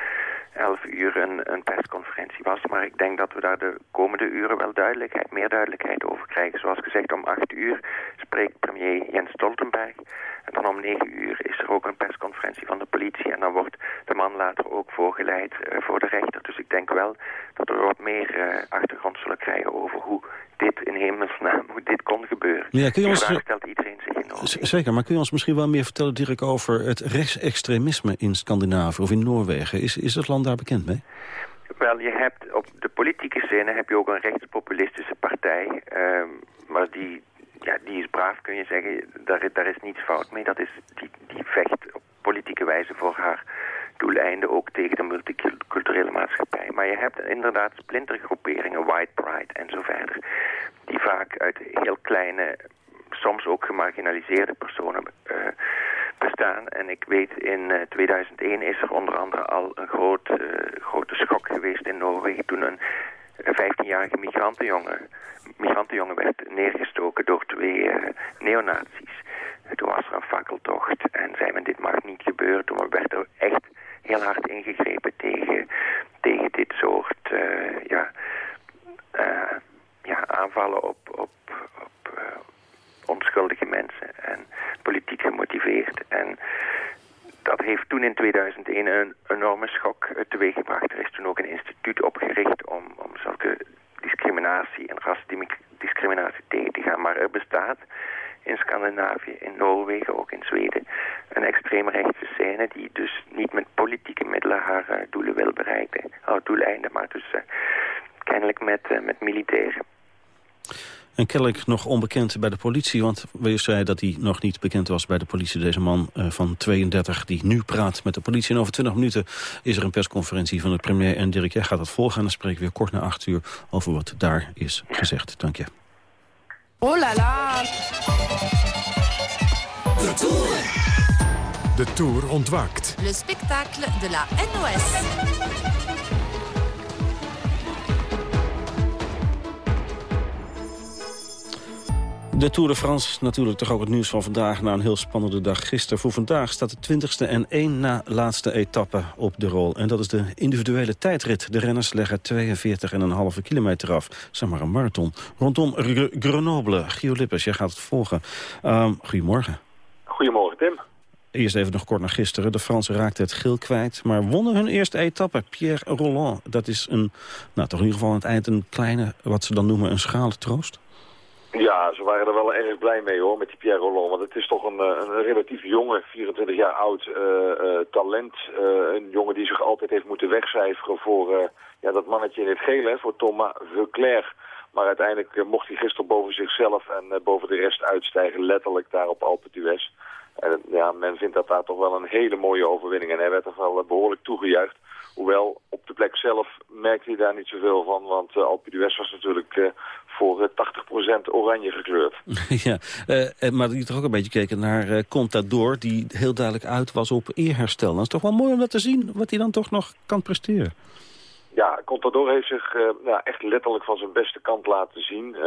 11 uur een, een, persconferentie was. Maar ik denk dat we daar de komende uren wel duidelijkheid, meer duidelijkheid over krijgen. Zoals gezegd, om 8 uur spreekt premier Jens Stoltenberg. En dan om 9 uur is er ook een persconferentie van de politie. En dan wordt de man later ook voorgeleid uh, voor de rechter. Dus ik denk wel dat we wat meer uh, achtergrond zullen krijgen over hoe dit in hemelsnaam, hoe dit kon gebeuren. Ja, kun je ons... stelt iedereen zich in Noorwegen. Zeker, maar kun je ons misschien wel meer vertellen, Dirk, over het rechtsextremisme in Scandinavië of in Noorwegen? Is, is het land daar bekend mee? Wel, je hebt op de politieke scène heb je ook een rechtspopulistische partij. Uh, maar die, ja, die is braaf, kun je zeggen. Daar, daar is niets fout mee. Dat is, die, die vecht op politieke wijze voor haar doeleinden ook tegen de multiculturele maatschappij. Maar je hebt inderdaad splintergroeperingen, white pride en zo verder, die vaak uit heel kleine, soms ook gemarginaliseerde personen uh, bestaan. En ik weet in uh, 2001 is er onder andere al een groot, uh, grote schok geweest in Noorwegen toen een 15-jarige migrantenjongen, migrantenjongen werd neergestoken door twee neonazies. Toen was er een fakkeltocht en zei men dit mag niet gebeuren. Toen werd er echt heel hard ingegrepen tegen, tegen dit soort ja, ja, aanvallen op, op, op onschuldige mensen en politiek gemotiveerd. En dat heeft toen in 2001 een enorme schok teweeggebracht. Er is toen ook een instituut opgericht om, om zulke discriminatie en rasdiscriminatie tegen te gaan. Maar er bestaat in Scandinavië, in Noorwegen, ook in Zweden. Een extreemrechtse scène die dus niet met politieke middelen haar uh, doelen wil bereiken. Haar doeleinden, maar dus uh, kennelijk met, met militairen. En kennelijk nog onbekend bij de politie, want we zei dat hij nog niet bekend was bij de politie. Deze man uh, van 32 die nu praat met de politie. En over 20 minuten is er een persconferentie van de premier. En Dirk, jij gaat dat volgen en dan spreken we weer kort na 8 uur over wat daar is gezegd. Dank je. Oh la la! De Tour. De Tour ontwaakt. Le spectacle de la NOS. De Tour de France, natuurlijk toch ook het nieuws van vandaag... na een heel spannende dag gisteren. Voor vandaag staat de twintigste en één na laatste etappe op de rol. En dat is de individuele tijdrit. De renners leggen 42,5 kilometer af. Zeg maar een marathon. Rondom Grenoble. Gio Lippes, jij gaat het volgen. Um, goedemorgen. Goedemorgen, Tim. Eerst even nog kort naar gisteren. De Fransen raakten het geel kwijt, maar wonnen hun eerste etappe. Pierre Rolland, dat is een, nou toch in ieder geval aan het eind een kleine, wat ze dan noemen, een schrale troost. Ja, ze waren er wel erg blij mee hoor, met die Pierre Rolland. Want het is toch een, een relatief jonge, 24 jaar oud uh, uh, talent. Een jongen die zich altijd heeft moeten wegcijferen voor ja, dat mannetje in het geel, voor Thomas Veuclair. Maar uiteindelijk mocht hij gisteren boven zichzelf en boven de rest uitstijgen, letterlijk daar op Alpe d'Huez. En ja, men vindt dat daar toch wel een hele mooie overwinning. En hij werd er wel behoorlijk toegejuicht. Hoewel, op de plek zelf merkte hij daar niet zoveel van. Want uh, Alpe d'Huez was natuurlijk voor uh, 80% oranje gekleurd. ja, uh, maar je toch ook een beetje gekeken naar uh, Contador... die heel duidelijk uit was op eerherstel. Dat is toch wel mooi om dat te zien, wat hij dan toch nog kan presteren. Ja, Contador heeft zich uh, nou, echt letterlijk van zijn beste kant laten zien. Uh,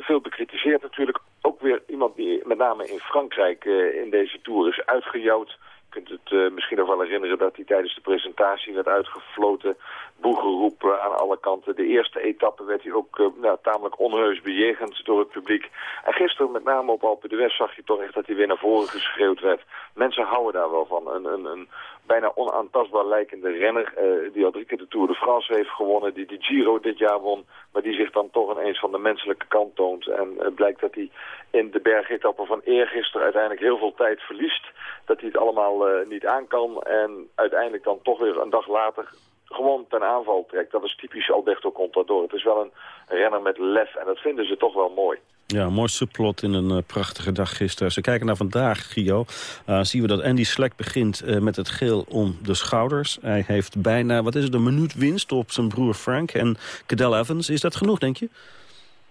veel bekritiseerd natuurlijk. Ook weer iemand die met name in Frankrijk in deze Tour is uitgejouwd. Kunt het misschien nog wel herinneren dat hij tijdens de presentatie werd uitgefloten boegeroep uh, aan alle kanten. De eerste etappe werd hij ook uh, nou, tamelijk onheus bejegend door het publiek. En gisteren, met name op Alpe d'Huez, zag je toch echt dat hij weer naar voren geschreeuwd werd. Mensen houden daar wel van. Een, een, een bijna onaantastbaar lijkende renner uh, die al drie keer de Tour de France heeft gewonnen, die de Giro dit jaar won, maar die zich dan toch ineens van de menselijke kant toont. En uh, blijkt dat hij in de bergetappen van eergisteren uiteindelijk heel veel tijd verliest. Dat hij het allemaal uh, niet aan kan en uiteindelijk dan toch weer een dag later gewoon ten aanval trekt. Dat is typisch Alberto Contador. Het is wel een renner met lef en dat vinden ze toch wel mooi. Ja, mooi subplot in een uh, prachtige dag gisteren. Als we kijken naar vandaag, Gio, uh, zien we dat Andy Slek begint uh, met het geel om de schouders. Hij heeft bijna, wat is het, een minuut winst op zijn broer Frank en Cadel Evans. Is dat genoeg, denk je?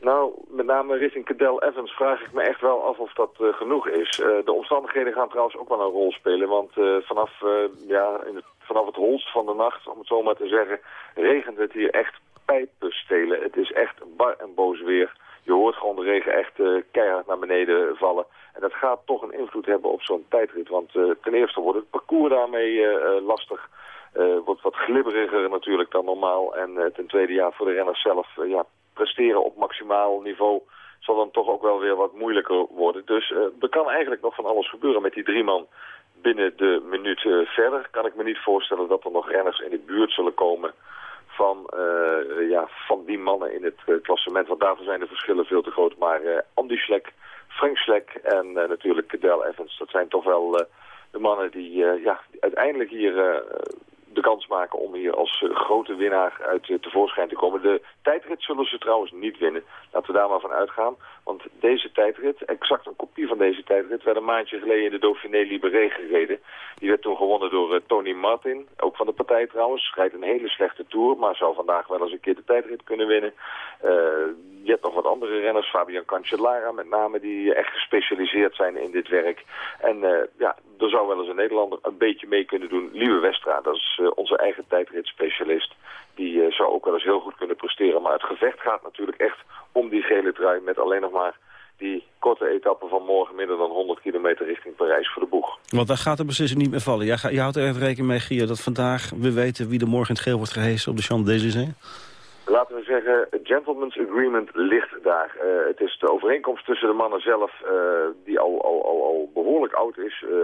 Nou, met name richting Cadel Evans vraag ik me echt wel af of dat uh, genoeg is. Uh, de omstandigheden gaan trouwens ook wel een rol spelen. Want uh, vanaf, ja, in het, vanaf het holst van de nacht, om het zo maar te zeggen, regent het hier echt pijpen stelen. Het is echt bar en boos weer. Je hoort gewoon de regen echt keihard naar beneden vallen. En dat gaat toch een invloed hebben op zo'n tijdrit. Want ten eerste wordt het parcours daarmee lastig. wordt wat glibberiger natuurlijk dan normaal. En ten tweede jaar voor de renners zelf ja, op maximaal niveau zal dan toch ook wel weer wat moeilijker worden. Dus uh, er kan eigenlijk nog van alles gebeuren met die drie man binnen de minuut uh, verder. Kan ik me niet voorstellen dat er nog renners in de buurt zullen komen van, uh, ja, van die mannen in het klassement. Want daarvoor zijn de verschillen veel te groot. Maar Andy Schlek, Frank Schlek en natuurlijk Cadel Evans, dat zijn toch wel de mannen die ja, uiteindelijk hier de kans maken om hier als uh, grote winnaar uit uh, tevoorschijn te komen. De tijdrit zullen ze trouwens niet winnen. Laten we daar maar van uitgaan. Want deze tijdrit, exact een kopie van deze tijdrit, werd een maandje geleden in de Dauphiné Libéré gereden. Die werd toen gewonnen door uh, Tony Martin, ook van de partij trouwens. Rijdt een hele slechte Tour, maar zou vandaag wel eens een keer de tijdrit kunnen winnen. Je hebt nog wat andere renners, Fabian Cancellara met name, die echt gespecialiseerd zijn in dit werk. En ja, er zou wel eens een Nederlander een beetje mee kunnen doen. Lieve Westra, dat is uh, onze eigen tijdritspecialist. Die zou ook wel eens heel goed kunnen presteren. Maar het gevecht gaat natuurlijk echt om die gele trui met alleen nog maar die korte etappe van morgen minder dan 100 kilometer richting Parijs voor de boeg. Want daar gaat de beslissing niet meer vallen. Ja, je houdt er even rekening mee, Gia, dat vandaag we weten wie er morgen in het geel wordt gehesen op de Champs-Élysées? Laten we zeggen, het gentleman's agreement ligt daar. Uh, het is de overeenkomst tussen de mannen zelf, uh, die al, al, al, al behoorlijk oud is. Uh,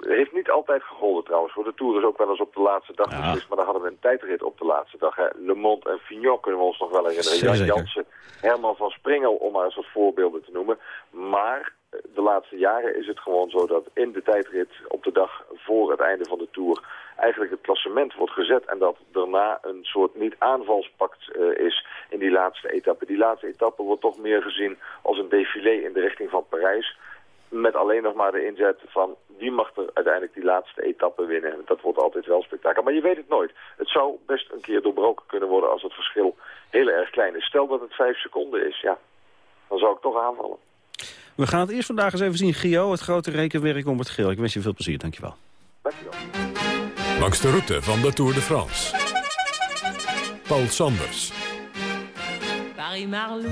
heeft niet altijd gegolden trouwens. Voor de Tour is ook wel eens op de laatste dag ja. beslist. Maar dan hadden we een tijdrit op de laatste dag. Hè. Le Monde en Fignon kunnen we ons nog wel herinneren. Jan Jansen, Herman van Springel, om maar eens wat voorbeelden te noemen. Maar de laatste jaren is het gewoon zo dat in de tijdrit op de dag voor het einde van de Tour eigenlijk het klassement wordt gezet en dat daarna een soort niet-aanvalspact uh, is in die laatste etappe. Die laatste etappe wordt toch meer gezien als een défilé in de richting van Parijs. Met alleen nog maar de inzet van wie mag er uiteindelijk die laatste etappe winnen. Dat wordt altijd wel spektakel. Maar je weet het nooit. Het zou best een keer doorbroken kunnen worden als het verschil heel erg klein is. Stel dat het vijf seconden is, ja, dan zou ik toch aanvallen. We gaan het eerst vandaag eens even zien, Gio. Het grote rekenwerk om het geel. Ik wens je veel plezier. Dankjewel. Dankjewel. Langs de route van de Tour de France. Paul Sanders. Paris Marlou,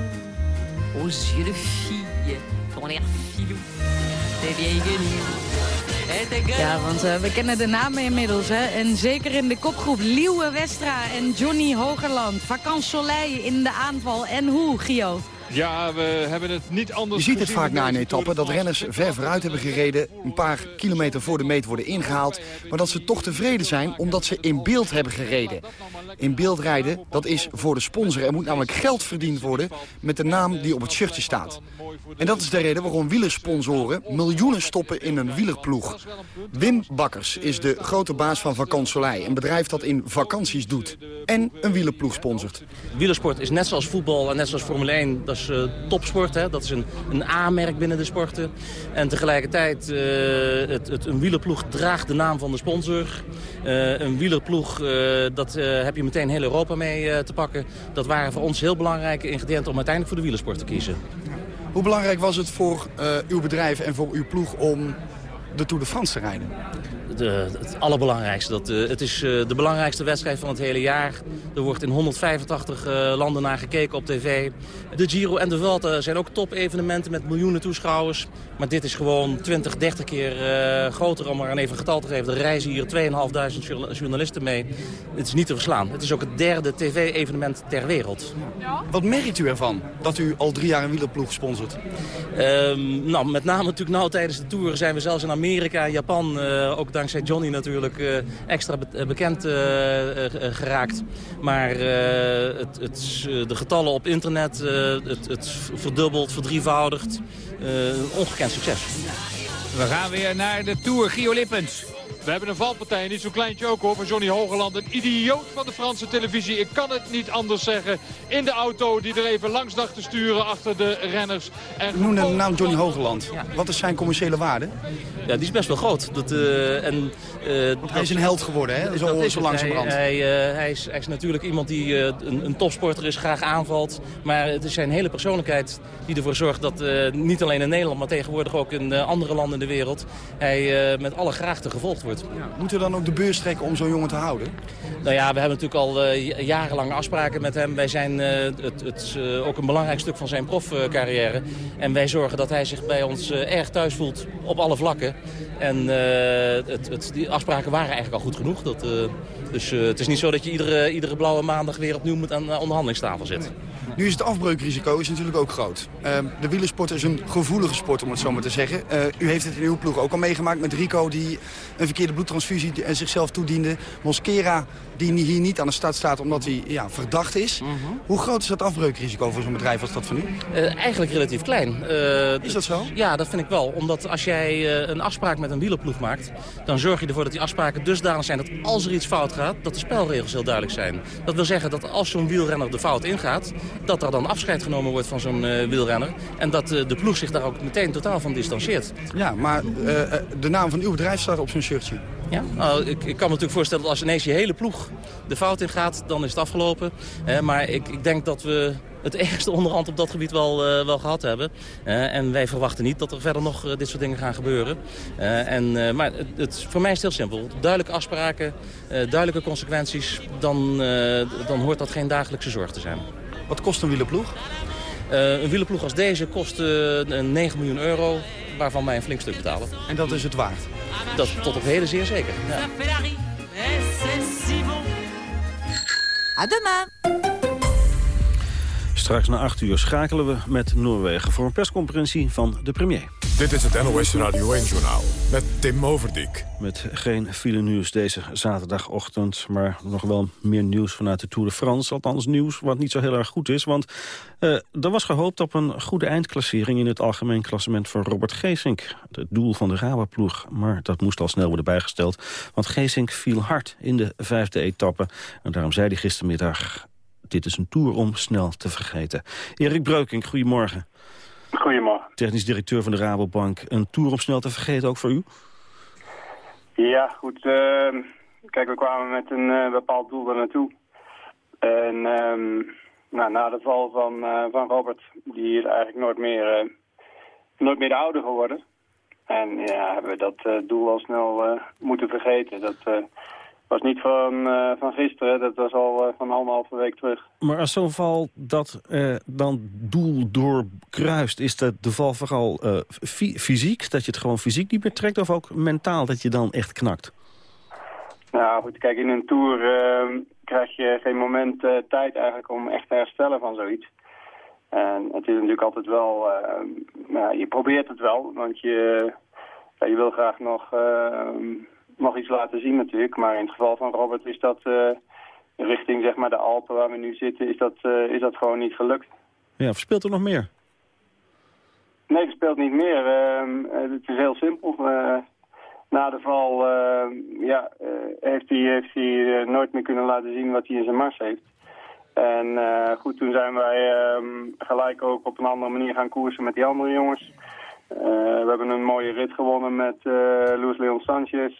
aux yeux de fille, ton air filou, des vieilles. Ja, want uh, we kennen de namen inmiddels. Hè? En zeker in de kopgroep Liewe Westra en Johnny Hogerland. Vakant Soleil in de aanval. En hoe, Gio? Ja, we hebben het niet anders Je ziet het vaak na een etappe dat renners ver vooruit hebben gereden... een paar kilometer voor de meet worden ingehaald... maar dat ze toch tevreden zijn omdat ze in beeld hebben gereden. In beeld rijden, dat is voor de sponsor. Er moet namelijk geld verdiend worden met de naam die op het shirtje staat. En dat is de reden waarom wielersponsoren miljoenen stoppen in een wielerploeg. Wim Bakkers is de grote baas van Vakantsolei, een bedrijf dat in vakanties doet. En een wielerploeg sponsort. Wielersport is net zoals voetbal en net zoals Formule 1, dat uh, topsport. Hè? Dat is een, een A-merk binnen de sporten. En tegelijkertijd, uh, het, het, een wielerploeg draagt de naam van de sponsor. Uh, een wielerploeg, dat heb je meteen heel Europa mee te pakken. Dat waren voor ons heel belangrijke ingrediënten om uiteindelijk voor de wielersport te kiezen. Hoe belangrijk was het voor uw bedrijf en voor uw ploeg om de Tour de France te rijden? De, het allerbelangrijkste. Dat, uh, het is uh, de belangrijkste wedstrijd van het hele jaar. Er wordt in 185 uh, landen naar gekeken op tv. De Giro en de Vuelta zijn ook top-evenementen met miljoenen toeschouwers. Maar dit is gewoon 20, 30 keer groter om maar even getal te geven. Er reizen hier 2.500 journalisten mee. Het is niet te verslaan. Het is ook het derde tv-evenement ter wereld. Wat merkt u ervan dat u al drie jaar een wielerploeg sponsort? Ehm, nou, met name natuurlijk nou tijdens de Tour zijn we zelfs in Amerika en Japan... Uh, ook dankzij Johnny natuurlijk uh, extra be bekend uh, geraakt. Maar het, het, de getallen op internet, het, het verdubbelt, verdrievoudigt. ongekend succes. We gaan weer naar de Tour. Gio Lippens. We hebben een valpartij, niet zo'n kleintje ook hoor, van Johnny Hogeland. Een idioot van de Franse televisie, ik kan het niet anders zeggen. In de auto die er even langs dacht te sturen achter de renners. En Noem de naam Johnny Hogeland. Wat is zijn commerciële waarde? Ja, die is best wel groot. Dat, uh, en, uh, Want hij is een held geworden, hè? Is zo langzamerhand. Hij, hij, uh, hij, is, hij is natuurlijk iemand die een, een, topsporter is, graag aanvalt. Maar het is zijn hele persoonlijkheid die ervoor zorgt dat niet alleen in Nederland... maar tegenwoordig ook in andere landen in de wereld... hij met alle graagte gevolgd wordt. Ja. Moet er dan ook de beurs trekken om zo'n jongen te houden? Nou ja, we hebben natuurlijk al uh, jarenlange afspraken met hem. Wij zijn uh, het, het uh, ook een belangrijk stuk van zijn profcarrière. en wij zorgen dat hij zich bij ons erg thuis voelt op alle vlakken. En het, het, die afspraken waren eigenlijk al goed genoeg. Dat, dus het is niet zo dat je iedere, iedere blauwe maandag weer opnieuw moet aan de onderhandelingstafel zitten. Nu is het afbreukrisico is natuurlijk ook groot. Uh, de wielersport is een gevoelige sport, om het zo maar te zeggen. Uh, u heeft het in uw ploeg ook al meegemaakt met Rico... die een verkeerde bloedtransfusie en zichzelf toediende. Mosquera, die hier niet aan de start staat omdat hij ja, verdacht is. Mm -hmm. Hoe groot is dat afbreukrisico voor zo'n bedrijf als dat van u? Uh, eigenlijk relatief klein. is dat zo? Ja, dat vind ik wel. Omdat als jij een afspraak met een wielerploeg maakt... dan zorg je ervoor dat die afspraken dusdanig zijn... dat als er iets fout gaat, dat de spelregels heel duidelijk zijn. Dat wil zeggen dat als zo'n wielrenner de fout ingaat dat er dan afscheid genomen wordt van zo'n wielrenner. En dat de ploeg zich daar ook meteen totaal van distancieert. Ja, maar de naam van uw bedrijf staat op zo'n shirtje. Ja, nou, ik, ik, kan me natuurlijk voorstellen dat als ineens je hele ploeg de fout in gaat, dan is het afgelopen. maar ik, ik denk dat we het ergste onderhand op dat gebied wel, uh, wel gehad hebben. Uh, en wij verwachten niet dat er verder nog uh, dit soort dingen gaan gebeuren. en, maar het, het, voor mij is het heel simpel. Duidelijke afspraken, duidelijke consequenties, dan, dan hoort dat geen dagelijkse zorg te zijn. Wat kost een wielerploeg? Uh, een wielerploeg als deze kost uh, 9 miljoen euro, waarvan wij een flink stuk betalen. En dat is het waard? Dat tot op heden zeer zeker. Ja. Straks na 8 uur schakelen we met Noorwegen voor een persconferentie van de premier. Dit is het NOS Radio 1-journaal met Tim Overdijk. Met geen file nieuws deze zaterdagochtend, maar nog wel meer nieuws vanuit de Tour de France. Althans nieuws wat niet zo heel erg goed is, want uh, er was gehoopt op een goede eindklassering in het algemeen klassement voor Robert Geesink. Het doel van de Raba-ploeg, maar dat moest al snel worden bijgesteld. Want Geesink viel hard in de vijfde etappe en daarom zei hij gistermiddag... Dit is een tour om snel te vergeten. Erik Breukink, goedemorgen. Goedemorgen. Technisch directeur van de Rabobank. Een tour om snel te vergeten ook voor u? Ja, goed. Uh, kijk, we kwamen met een uh, bepaald doel er naartoe. En uh, nou, na de val van, uh, van Robert, die is eigenlijk nooit meer, nooit meer de oude geworden. En ja, hebben we dat doel al snel moeten vergeten. Dat was niet van, uh, van gisteren, dat was al uh, van anderhalve week terug. Maar als zo'n val dat uh, dan doel doorkruist, is dat de val vooral fysiek? Dat je het gewoon fysiek niet meer trekt of ook mentaal dat je dan echt knakt? Nou goed, kijk, in een tour ehm, krijg je geen moment tijd eigenlijk om echt te herstellen van zoiets. En het is natuurlijk altijd wel, nou, je probeert het wel, want je, ja, je wil graag nog ehm, nog iets laten zien natuurlijk. Maar in het geval van Robert is dat uh, richting zeg maar, de Alpen waar we nu zitten, is dat, uh, is dat gewoon niet gelukt. Ja, verspeelt er nog meer? Nee, er speelt niet meer. Uh, het is heel simpel. na de val ja, heeft hij, heeft hij nooit meer kunnen laten zien wat hij in zijn mars heeft. En goed, toen zijn wij ehm, gelijk ook op een andere manier gaan koersen met die andere jongens. We hebben een mooie rit gewonnen met Luis Leon Sanchez.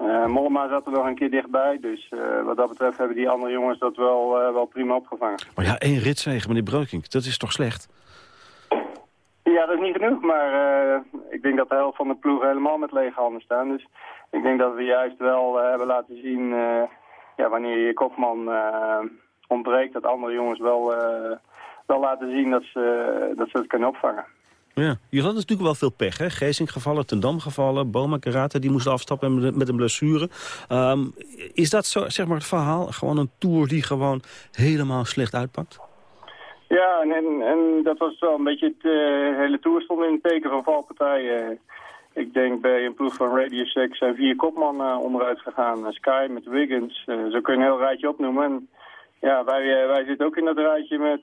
Uh, Mollema zat er nog een keer dichtbij, dus wat dat betreft hebben die andere jongens dat wel, wel prima opgevangen. Maar ja, één ritzege, meneer Breukink, dat is toch slecht? Ja, dat is niet genoeg, maar uh, ik denk dat de helft van de ploeg helemaal met lege handen staan. Dus ik denk dat we juist wel uh, hebben laten zien, uh, ja, wanneer je kopman ontbreekt, dat andere jongens wel, wel laten zien dat ze, dat ze het kunnen opvangen. Ja, je had natuurlijk wel veel pech, hè? Geesing gevallen, Ten Dam gevallen, Boma Karate, die moest afstappen met een blessure. Um, is dat zo, zeg maar het verhaal, gewoon een Tour die gewoon helemaal slecht uitpakt? Ja, en, en, dat was wel een beetje het uh, hele Tour stond in het teken van valpartijen. Ik denk bij een ploeg van Radio 6 zijn vier kopmannen onderuit gegaan. Sky met Wiggins, zo kun je een heel rijtje opnoemen. En, ja, wij, uh, wij zitten ook in dat rijtje met,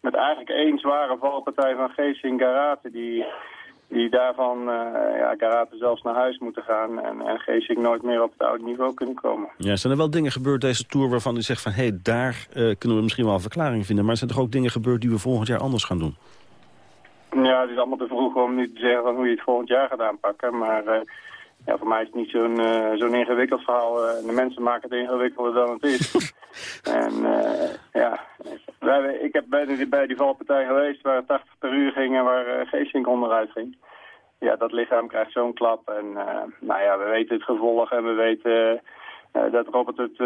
met eigenlijk één zware valpartij van Geesing Garate. Die, die daarvan, uh, ja, Garate zelfs naar huis moeten gaan. En, en Geesing nooit meer op het oude niveau kunnen komen. Ja, zijn er wel dingen gebeurd deze Tour waarvan u zegt van... hé, hey, daar uh, kunnen we misschien wel een verklaring vinden. Maar zijn er ook dingen gebeurd die we volgend jaar anders gaan doen? Ja, het is allemaal te vroeg om nu te zeggen van hoe je het volgend jaar gaat aanpakken. Maar ja, voor mij is het niet zo'n zo'n ingewikkeld verhaal. de mensen maken het ingewikkelder dan het is. en ja, wij, ik heb bij, de, bij die valpartij geweest waar 80 per uur ging en waar Geesink onderuit ging. Ja, dat lichaam krijgt zo'n klap. En nou ja, we weten het gevolg en we weten dat Robert het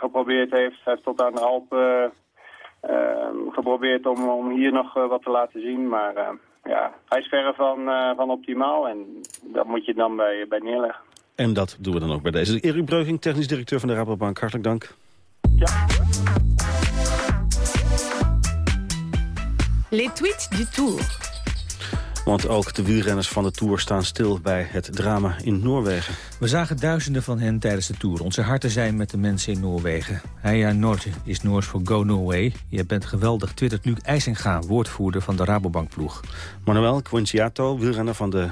geprobeerd heeft. Hij heeft tot aan de Alp ehm, geprobeerd om, om hier nog wat te laten zien. Maar ja, hij is verre van, van optimaal en dat moet je dan bij, bij neerleggen. En dat doen we dan ook bij deze. Erik Breuging, technisch directeur van de Rabobank. Hartelijk dank. Ja. Les tweets du Tour. Want ook de wielrenners van de Tour staan stil bij het drama in Noorwegen. We zagen duizenden van hen tijdens de Tour. Onze harten zijn met de mensen in Noorwegen. Heia Noortje is Noors voor Go Norway. Je bent geweldig, twittert Luc IJsinga, woordvoerder van de Rabobankploeg. Manuel Quinciato, wielrenner van de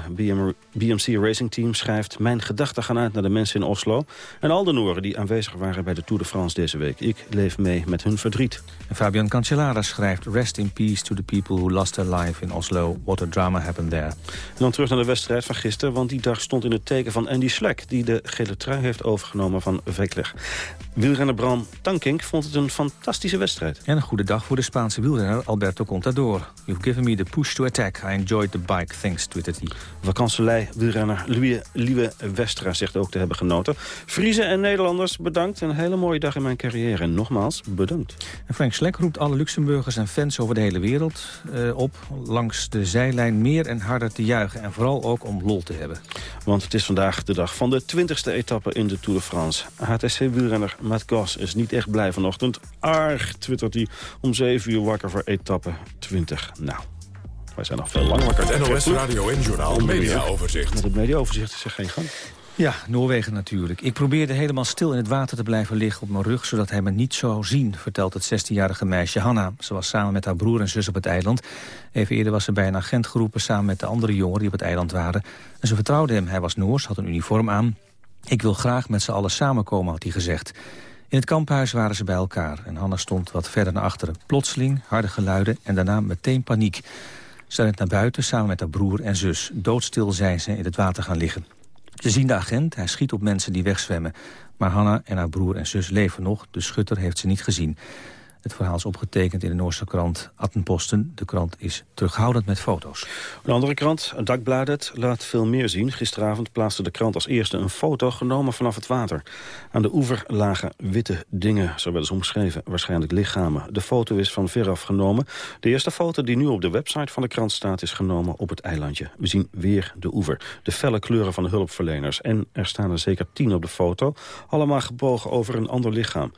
BMC Racing Team, schrijft... Mijn gedachten gaan uit naar de mensen in Oslo... en al de Nooren die aanwezig waren bij de Tour de France deze week. Ik leef mee met hun verdriet. En Fabian Cancellara schrijft... Rest in peace to the people who lost their life in Oslo. What a drama happened there. En dan terug naar de wedstrijd van gisteren... want die dag stond in het teken van Andy Slack... die de gele trui heeft overgenomen van Vekleg. Wielrenner Bram Tankink vond het een fantastische wedstrijd. En een goede dag voor de Spaanse wielrenner Alberto Contador. You've given me the push to attack. I enjoyed the bike, thanks, twittert hij. Vakantselei wielrenner Louis Lieve Westra zegt ook te hebben genoten. Friese en Nederlanders, bedankt. Een hele mooie dag in mijn carrière. En nogmaals, bedankt. En Frank Slek roept alle Luxemburgers en fans over de hele wereld uh, op... langs de zijlijn meer en harder te juichen. En vooral ook om lol te hebben. Want het is vandaag de dag van de 20e etappe in de Tour de France. HTC-wielrenner Matt Goss is niet echt blij vanochtend. Arg, twittert hij om 7 uur wakker voor etappe 20. Nou, wij zijn nog veel langer wakker. Het NOS Radio en Journaal Mediaoverzicht. Met het mediaoverzicht is er geen gang. Ja, Noorwegen natuurlijk. Ik probeerde helemaal stil in het water te blijven liggen op mijn rug... zodat hij me niet zou zien, vertelt het 16-jarige meisje Hanna. Ze was samen met haar broer en zus op het eiland. Even eerder was ze bij een agent geroepen samen met de andere jongeren die op het eiland waren. En ze vertrouwde hem. Hij was Noors, had een uniform aan. Ik wil graag met z'n allen samenkomen, had hij gezegd. In het kamphuis waren ze bij elkaar en Hanna stond wat verder naar achteren. Plotseling, harde geluiden en daarna meteen paniek. Ze rent naar buiten samen met haar broer en zus. Doodstil zijn ze in het water gaan liggen. Ze zien de agent, hij schiet op mensen die wegzwemmen. Maar Hanna en haar broer en zus leven nog, de schutter heeft ze niet gezien. Het verhaal is opgetekend in de Noorse krant Attenposten. De krant is terughoudend met foto's. Een andere krant, Dagbladet, laat veel meer zien. Gisteravond plaatste de krant als eerste een foto genomen vanaf het water. Aan de oever lagen witte dingen, zo werden ze omschreven. Waarschijnlijk lichamen. De foto is van veraf genomen. De eerste foto die nu op de website van de krant staat... is genomen op het eilandje. We zien weer de oever. De felle kleuren van de hulpverleners. En er staan er zeker tien op de foto. Allemaal gebogen over een ander lichaam.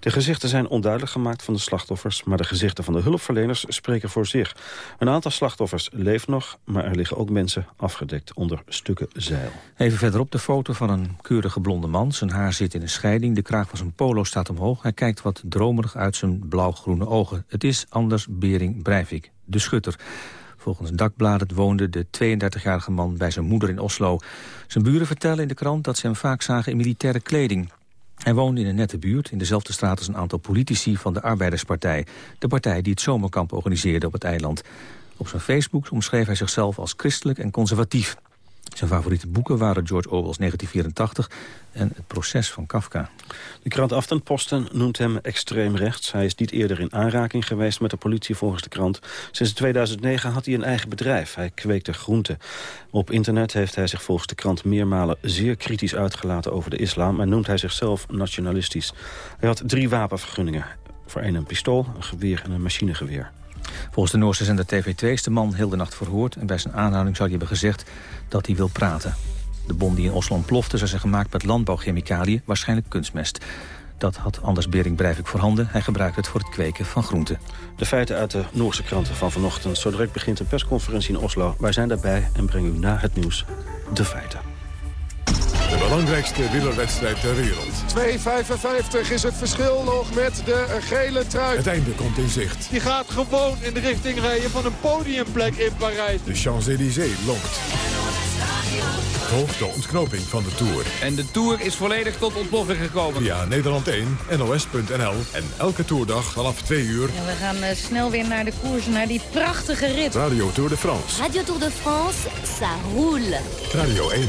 De gezichten zijn onduidelijk gemaakt de slachtoffers... maar de gezichten van de hulpverleners spreken voor zich. Een aantal slachtoffers leeft nog, maar er liggen ook mensen afgedekt onder stukken zeil. Even verderop de foto van een keurige blonde man. Zijn haar zit in een scheiding, de kraag van zijn polo staat omhoog. Hij kijkt wat dromerig uit zijn blauw-groene ogen. Het is Anders Bering Breivik, de schutter. Volgens Dakbladet woonde de 32-jarige man bij zijn moeder in Oslo. Zijn buren vertellen in de krant dat ze hem vaak zagen in militaire kleding. Hij woonde in een nette buurt, in dezelfde straat als een aantal politici van de Arbeiderspartij. De partij die het zomerkamp organiseerde op het eiland. Op zijn Facebook omschreef hij zichzelf als christelijk en conservatief. Zijn favoriete boeken waren George Orwell's 1984 en Het proces van Kafka. De krant Aftenposten noemt hem extreem rechts. Hij is niet eerder in aanraking geweest met de politie volgens de krant. Sinds 2009 had hij een eigen bedrijf. Hij kweekte groenten. Op internet heeft hij zich volgens de krant meermalen zeer kritisch uitgelaten over de islam... en noemt hij zichzelf nationalistisch. Hij had drie wapenvergunningen. Voor een een pistool, een geweer en een machinegeweer. Volgens de Noorse zender TV2 is de man heel de nacht verhoord... en bij zijn aanhouding zou hij hebben gezegd dat hij wil praten. De bom die in Oslo ontplofte zou zijn gemaakt met landbouwchemicaliën... waarschijnlijk kunstmest. Dat had Anders Bering Breivik voorhanden. Hij gebruikte het voor het kweken van groenten. De feiten uit de Noorse kranten van vanochtend. Zo direct begint een persconferentie in Oslo. Wij zijn daarbij en brengen u na het nieuws de feiten. Belangrijkste wielerwedstrijd ter wereld. 2,55 is het verschil nog met de gele trui. Het einde komt in zicht. Die gaat gewoon in de richting rijden van een podiumplek in Parijs. De Champs-Élysées lonkt. Volg de ontknoping van de Tour. En de Tour is volledig tot ontploffing gekomen. Via Nederland 1, NOS.nl en elke toerdag vanaf 2 uur. En we gaan uh, snel weer naar de koers, naar die prachtige rit. Radio Tour de France. Radio Tour de France, ça roule. Radio 1.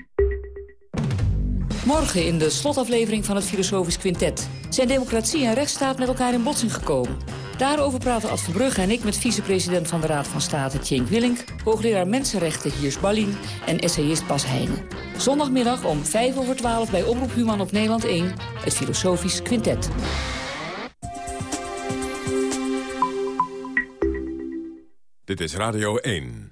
Morgen in de slotaflevering van het Filosofisch Quintet... zijn democratie en rechtsstaat met elkaar in botsing gekomen. Daarover praten Ad Verbrugge en ik met vicepresident van de Raad van State Tjenk Willink... hoogleraar Mensenrechten Hiers Ballin en essayist Bas Heijnen. Zondagmiddag om 5 over 12 bij Omroep Human op Nederland 1... het Filosofisch Quintet. Dit is Radio 1.